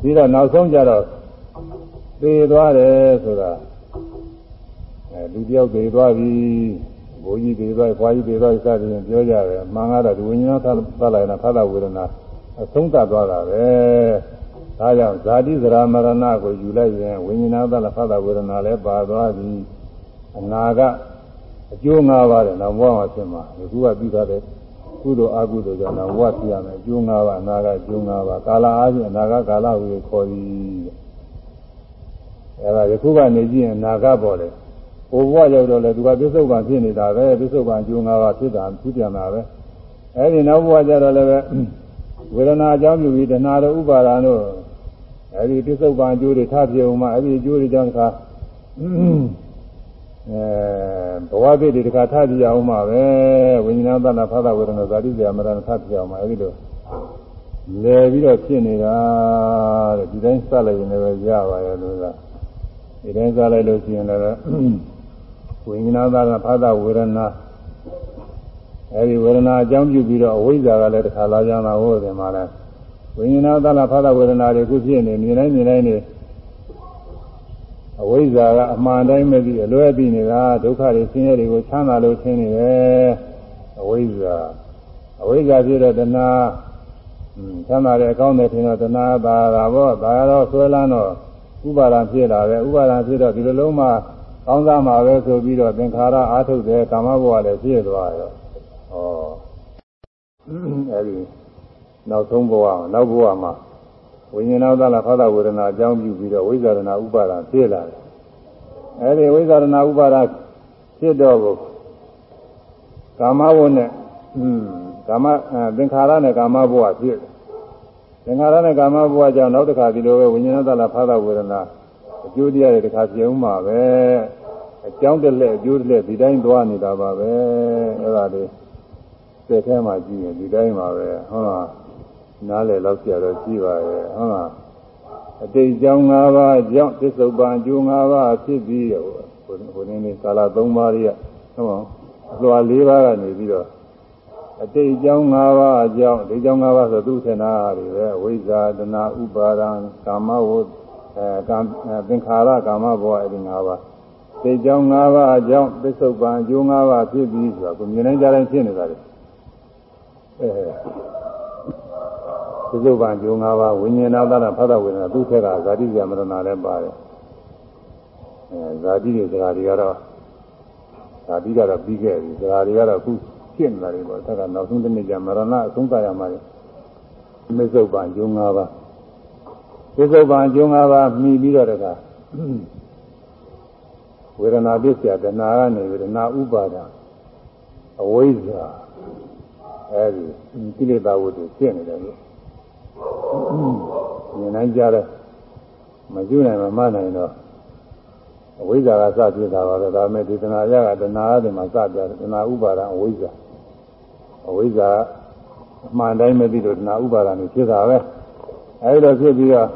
ပြီးတော့နောက်ဆုံးကြတော့သေသွားတယ်ဆိုတာအဲလူတယောက်သေသွားပြီဘိုးကြီးသေသွားခွာကြီးသေသွားစသည်ဖြင့်ပြောကြတယ်မှန်ကတော့ဒီဝိညာဉ်သတ်လိုက်တာဖသဝေဒနာအဆုံးသတ်သွားတာပဲဒါကြောင့်ဇာတိဇရာမရဏကိုယူလိုက်ရင်ဝိညာဉ်သတ်ဖသဝေဒနာလည်းပါသွားပြီအနာကအကျိုး၅ပါးတယ်နောက်ဘဝမှာဖြစ်မှာဒီကူကပြီးသွားတယ် ကုသိုလ်အကုသိုလ်ကြောင့်တော့ဝတ်ပြရမယ်အကျိုး၅ပါးအနာကအကျိုး၅ပါးကာလအားဖြင့်အနာကကာလဝေခေါ်သည်အဲဒါယခုကနေကြည့်ရင်အနာကပေါ်တယ်ဘိုးဘဝရောက်တော့လေသူကပြစ္ဆုတ်ပံဖြစ်နေတာပဲပြစ္ဆုတ်ပံအကျိုး၅ပါးဖြစ်တာသူပြန်တာပဲအဲဒီနောက်ဘဝကျတော့လည်းဝေဒနာအကြောင်းပြုပြီးတဏှာတို့ဥပါဒာတို့အဲဒီပြစ္ဆုတ်ပံအကျိုးတွေထဖြစ်အောင်မှအဲဒီအကျိုးတွေကြောင့်ခါ အဲဘဝပြည့်တွေတခါထကြည့်အောင်မှာပဲဝိညာဏသနာဖသဝေဒနာဇာတိဇာမရဏထကြည့်အောင်မှာအဲဒီလိုလဲပြီးတော့ဖြစ်နေတာတဲ့ဒီတိုင်းစလိုက်ရင်လည်းရပါရဲ့လို့လားဒီတိုင်းစလိုက်လို့ရှိရင်လည်းဝိညာဏသနာဖသဝေဒနာအဲဒီဝေဒနာအကြောင်းပြုပြီးတော့အဝိဇ္ဇာကလည်းတခါလာကြတာဟုတ်တယ်မှာလဲဝိညာဏသနာဖသဝေဒနာတွေခုဖြစ်နေမြင်တိုင်းမြင်တိုင်းနေ အဝိဇ္ဇာကအမှန်တိုင်းမသိအလွဲသိနေတာဒုက္ခတွေဆင်းရဲတွေကိုချမ်းသာလို့ထင်နေတယ်အဝိဇ္ဇာအဝိဇ္ဇာဖြစ်တဲ့တဏှာချမ်းသာတဲ့အကောင်းတွေထင်တော့တဏှာသာတာပေါ့ဒါတော့ဆွဲလန်းတော့ဥပါဒံဖြစ်လာတယ်ဥပါဒံဖြစ်တော့ဒီလိုလုံးမှကောင်းစားမှာပဲဆိုပြီးတော့သင်္ခါရအာထုတ်တယ်ကာမဘဝလည်းဖြစ်သွားရောအဲဒီနောက်ဆုံးဘဝနောက်ဘဝမှာ ဝိညာဉ်သလားဖသဝေဒနာအကြောင်းပြုပြီးတော့ဝိဇာရဏဥပါဒံဖြစ်လာတယ်အဲဒီဝိဇာရဏဥပါဒဖြစ်တော့ကိုကာမဝုနဲ့ကာမသင်္ခါရနဲ့ကာမဘဝဖြစ်သင်္ခါရနဲ့ကာမဘဝကြောင့်နောက်တစ်ခါဒီလိုပဲဝိညာဉ်သလားဖသဝေဒနာအကျိုးတရားတွေတစ်ခါပြုံးမှာပဲအကြောင်းတလက်အကျိုးတလက်ဒီတိုင်းသွားနေတာပါပဲအဲ့ဒါလေးစက်ထဲမှာကြည့်ရင်ဒီတိုင်းပါပဲဟုတ်လား နားလည်လောက်ကြတော့ကြည့်ပါရဲ့ဟုတ်လားအတိတ်ကြောင့်၅ပါးကြောင့်သစ္စုပ္ပန်အကျိုး၅ပါးဖြစ်ပြီးဟိုဟိုနည်းနည်းကာလ၃ပါးတွေကဟုတ်ပါအလွာ၄ပါးကနေပြီးတော့အတိတ်ကြောင့်၅ပါးအကြောင်းဒီကြောင့်၅ပါးဆိုသူ့ဆန္ဒတွေပဲဝိဇ္ဇာတဏဥပါဒံကာမဝုအဲကံသင်္ခါရကာမဘဝအဲဒီ၅ပါးဒီကြောင့်၅ပါးအကြောင်းသစ္စုပ္ပန်အကျိုး၅ပါးဖြစ်ပြီးဆိုတာကိုမြင်နိုင်ကြတိုင်းဖြစ်နေတာလေအဲ သစ္စုပ္ပန်အကျိုး၅ပါးဝိညာဏသနာဖသဝေဒနာသူ့ထက်ကဇာတိဇာမရဏလည်းပါတယ်အဲဇာတိတွေဇာတိကတော့ဇာတိကတော့ပြီးခဲ့ပြီဇာတိကတော့အခုဖြစ်နေတာတွေပေါ့သက်ကနောက်ဆုံးတစ်နေ့ကျမရဏအဆုံးသတ်ရမှာလေသစ္စုပ္ပန်အကျိုး၅ပါးသစ္စုပ္ပန်အကျိုး၅ပါးမှီပြီးတော့တကဝေဒနာပစ္စယတဏှာကနေဝေဒနာဥပါဒအဝိဇ္ဇာအဲဒီကိလေသာဝတ္ထုဖြစ်နေတယ်လို့ မြင်နိုင်ကြတယ်မကျွနိုင်မမနိုင်တော့အဝိဇ္ဇာကစဖြစ်တာပါပဲဒါပေမဲ့ဒီတဏှာရကတဏှာရတယ်မှာစပြတယ်တဏှာဥပါဒအဝိဇ္ဇာအဝိဇ္ဇာအမှန်တိုင်းမသိလို့တဏှာဥပါဒနဲ့ဖြစ်တာပဲအဲဒီတော့ဖြစ်ပြီးတော့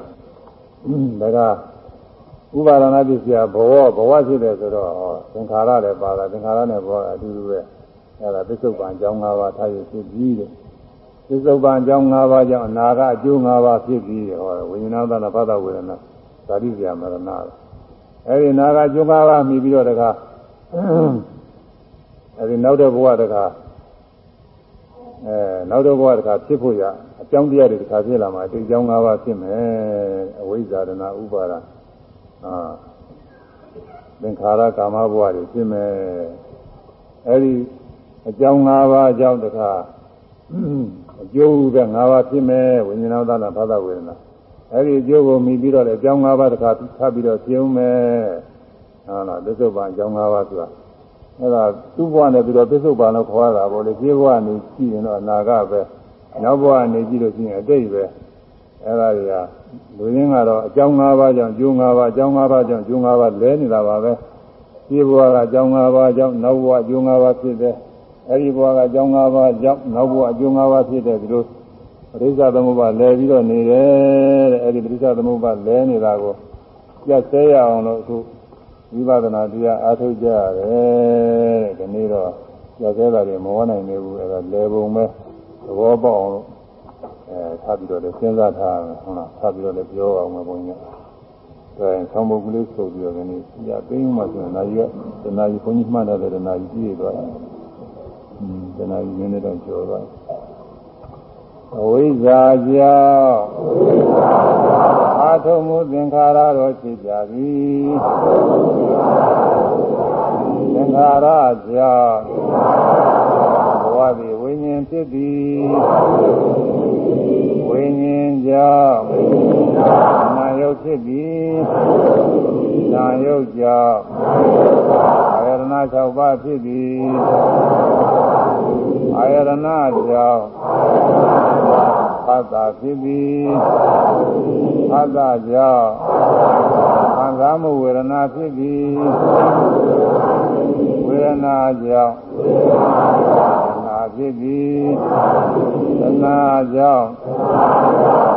ဒါကဥပါဒနာပစ္စယဘဝဘဝဖြစ်တယ်ဆိုတော့သင်္ခါရလည်းပါတာသင်္ခါရနဲ့ဘောအတူတူပဲအဲဒါပစ္စုပန်အကြောင်း၅ပါးထားရဖြစ်ပြီးတ ယ်ပစ္စုပန်အကြောင်း၅ပါးကြောင့်အနာကအကျိုး၅ပါးဖြစ်ပြီးဟောဝိညာဏသနာဖသဝေဒနာဇာတိဇာမရဏအဲဒီနာကအကျိုး၅ပါးမြည်ပြီးတော့တခါအဲဒီနောက်တဲ့ဘဝတခါအဲနောက်တော့ဘဝတခါဖြစ်ဖို့ရအကြောင်းတရားတွေတခါဖြစ်လာမှာဒီအကြောင်း၅ပါးဖြစ်မယ်အဝိဇ္ဇာရဏဥပါဒအာသင်္ခါရကာမဘဝတွေဖြစ်မယ်အဲဒီအကြောင်း၅ပါးအကြောင်းတခါ အကျိုးပဲ၅ပါးဖြစ်မယ်ဝိညာဏသနာဘာသာဝေဒနာအဲဒီအကျိုးကိုမြည်ပြီးတော့လည်းအကြောင်း၅ပါးတခါထပ်ပြီးတော့ပြုံးမယ်ဟုတ်လားသစ္စုပ္ပန်အကြောင်း၅ပါးဆိုတာအဲဒါသူ့ဘဝနဲ့ပြီးတော့သစ္စုပ္ပန်လို့ခေါ်ရတာပေါ့လေခြေဘဝနေကြည့်ရင်တော့အနာဂတ်ပဲနောက်ဘဝနေကြည့်လို့ရှိရင်အတိတ်ပဲအဲဒါတွေကလူရင်းကတော့အကြောင်း၅ပါးကြောင့်ကျိုး၅ပါးအကြောင်း၅ပါးကြောင့်ကျိုး၅ပါးလဲနေတာပါပဲခြေဘဝကအကြောင်း၅ပါးကြောင့်နောက်ဘဝကျိုး၅ပါးဖြစ်တယ် အဲဒီဘဝကအကြောင်း၅ပါးကြောင့်နောက်ဘဝအကျိုး၅ပါးဖြစ်တယ်ဒီလိုပရိစ္ဆသမုပ္ပါလဲပြီးတော့နေတယ်တဲ့အဲဒီပရိစ္ဆသမုပ္ပါလဲနေတာကိုပြတ်ဆဲရအောင်လို့အခုဝိပဿနာတရားအားထုတ်ကြရတယ်တဲ့ဒီနေ့တော့ပြတ်ဆဲတာတွေမဝနိုင်နေဘူးအဲဒါလဲပုံပဲသဘောပေါက်အောင်လို့အဲထားပြီးတော့လည်းစဉ်းစားထားမယ်ဟုတ်လားထားပြီးတော့လည်းပြောအောင်မယ်ဘုန်းကြီးကအဲဆောင်းပုတ်ကလေးဆိုပြီးတော့ဒီနေ့ညသိမ်းမှဆိုရင်နာရီကတနာရီဘုန်းကြီးမှတ်တယ်တနာရီပြည့်သွားတယ်อืม တနာရီနည်းနည်းတော့ကျော်သွားအဝိဇ္ဇာကြောင့်အာထုံမှုသင်္ခါရတော်ဖြစ်ကြသည်သင်္ခါရကြောင့်ဘဝသည်ဝိညာဉ်ဖြစ်သည်ဝိညာဉ်ကြောင့်နာယုတ်ဖြစ်သည်နာယုတ်ကြောင့် အာရဏ6ပါးဖြစ်သည်အာရဏကြောင့်ဖတ်တာဖြစ်သည်ဖတ်တာကြောင့်ခံစားမှုဝေဒနာဖြစ်သည်ဝေဒနာကြောင့်နာဖြစ်သည်သနာကြောင့်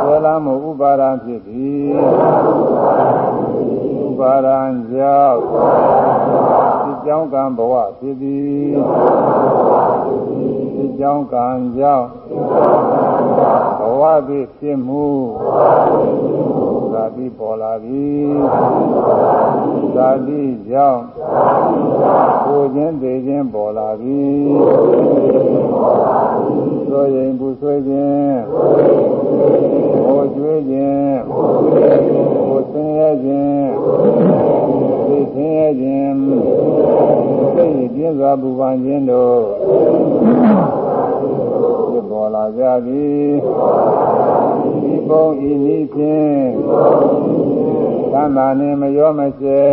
ဆွဲလာမှုဥပါဒံဖြစ်သည်ဥပါဒံကြောင့်ဒီ ကြောင့်ကံဘဝဖြစ်သည်ဒီကြောင့်ကံကြောင့်ဘဝသည်ဖြစ်မှု သာတိပေါ်လာသည်သာတိကြောင့်ကိုခြင်းသေးခြင်းပေါ်လာသည်ဆိုရင်ပူဆွေးခြင်းဟိုကျွေးခြင်းဟိုဆင်းရဲခြင်းသိဆင်းရဲခြင်းသိပြင်းစွာပူပန်ခြင်းတို့ဖြစ်ပေါ်လာကြသည် ဒီပုံဤနည်းဖြင့်သံသာနှင့်မရောမကျဲ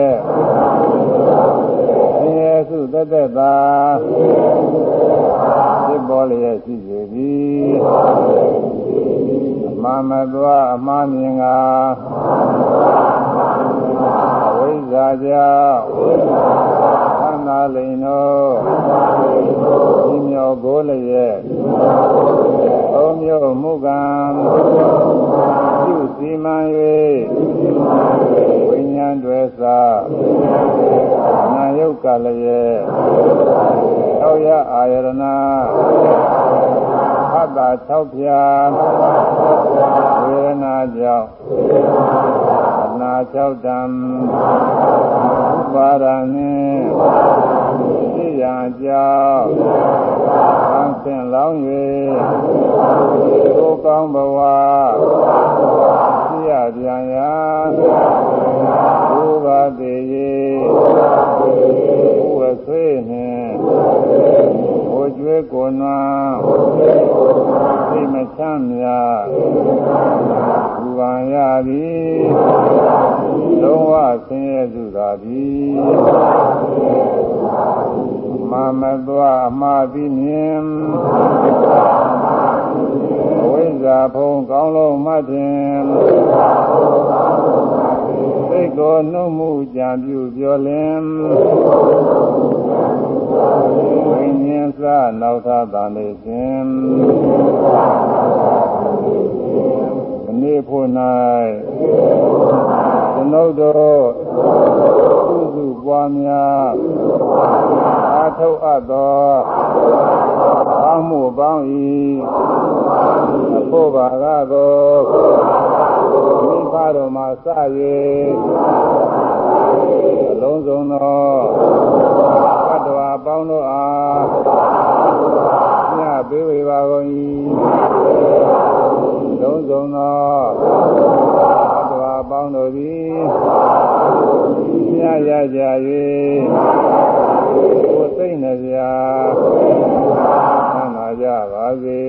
ဆင်းရဲစုတသက်သာဖြစ်ပေါ်လျက်ရှိစေသည်အမှန်မသွားအမှားမြင်ကအဝိဇ္ဇာကြောင့်နာလိန်သောဒီမြောကိုလျက်သုံးမျိုးမူကံပြုစီမံ၍ဝိညာဉ်တွေသာနာယုတ်ကလျက်သောရအာယရဏဟတ္တာ ၆ဖြာဝေဒနာကြောင့်အနာ၆တံပါရဏိသိရန်ကြောင့်သံသင်လောင်း၍ကိုကောင်းဘဝသိရပြန်ရာဘုရားတည်၏ဝဆွေနှင့်ဘိုးကျွေးကိုနွ န်ရသည်လုံးဝဆင်းရဲစုသာသည်မမသွားအမှားပြီးမြင်ဝိဇ္ဇာဖုံကောင်းလုံးမှတ်ခြင်းစိတ်ကိုနှုတ်မှုကြံပြုပြောလင်ဝိညာဉ်စနောက်ထသာနေခြင်းမ နေ့ဖို့၌ကျွန်ုပ်တို့စုစုပွားများအာထုတ်အပ်သောကောင်းမှုပေါင်း၏အဖို့ပါကသောမိဖတော်မှာစ၍အလုံးစုံသောဘတ်တော်ပေါင်းတို့အားညပေးဝေပါကုန်၏ လုံးစုံသောသတ္တဝါပေါင်းတို့သည်မြတ်ရကြ၍ကိုယ်သိမ့်နေကြသံဃာကြပါစေ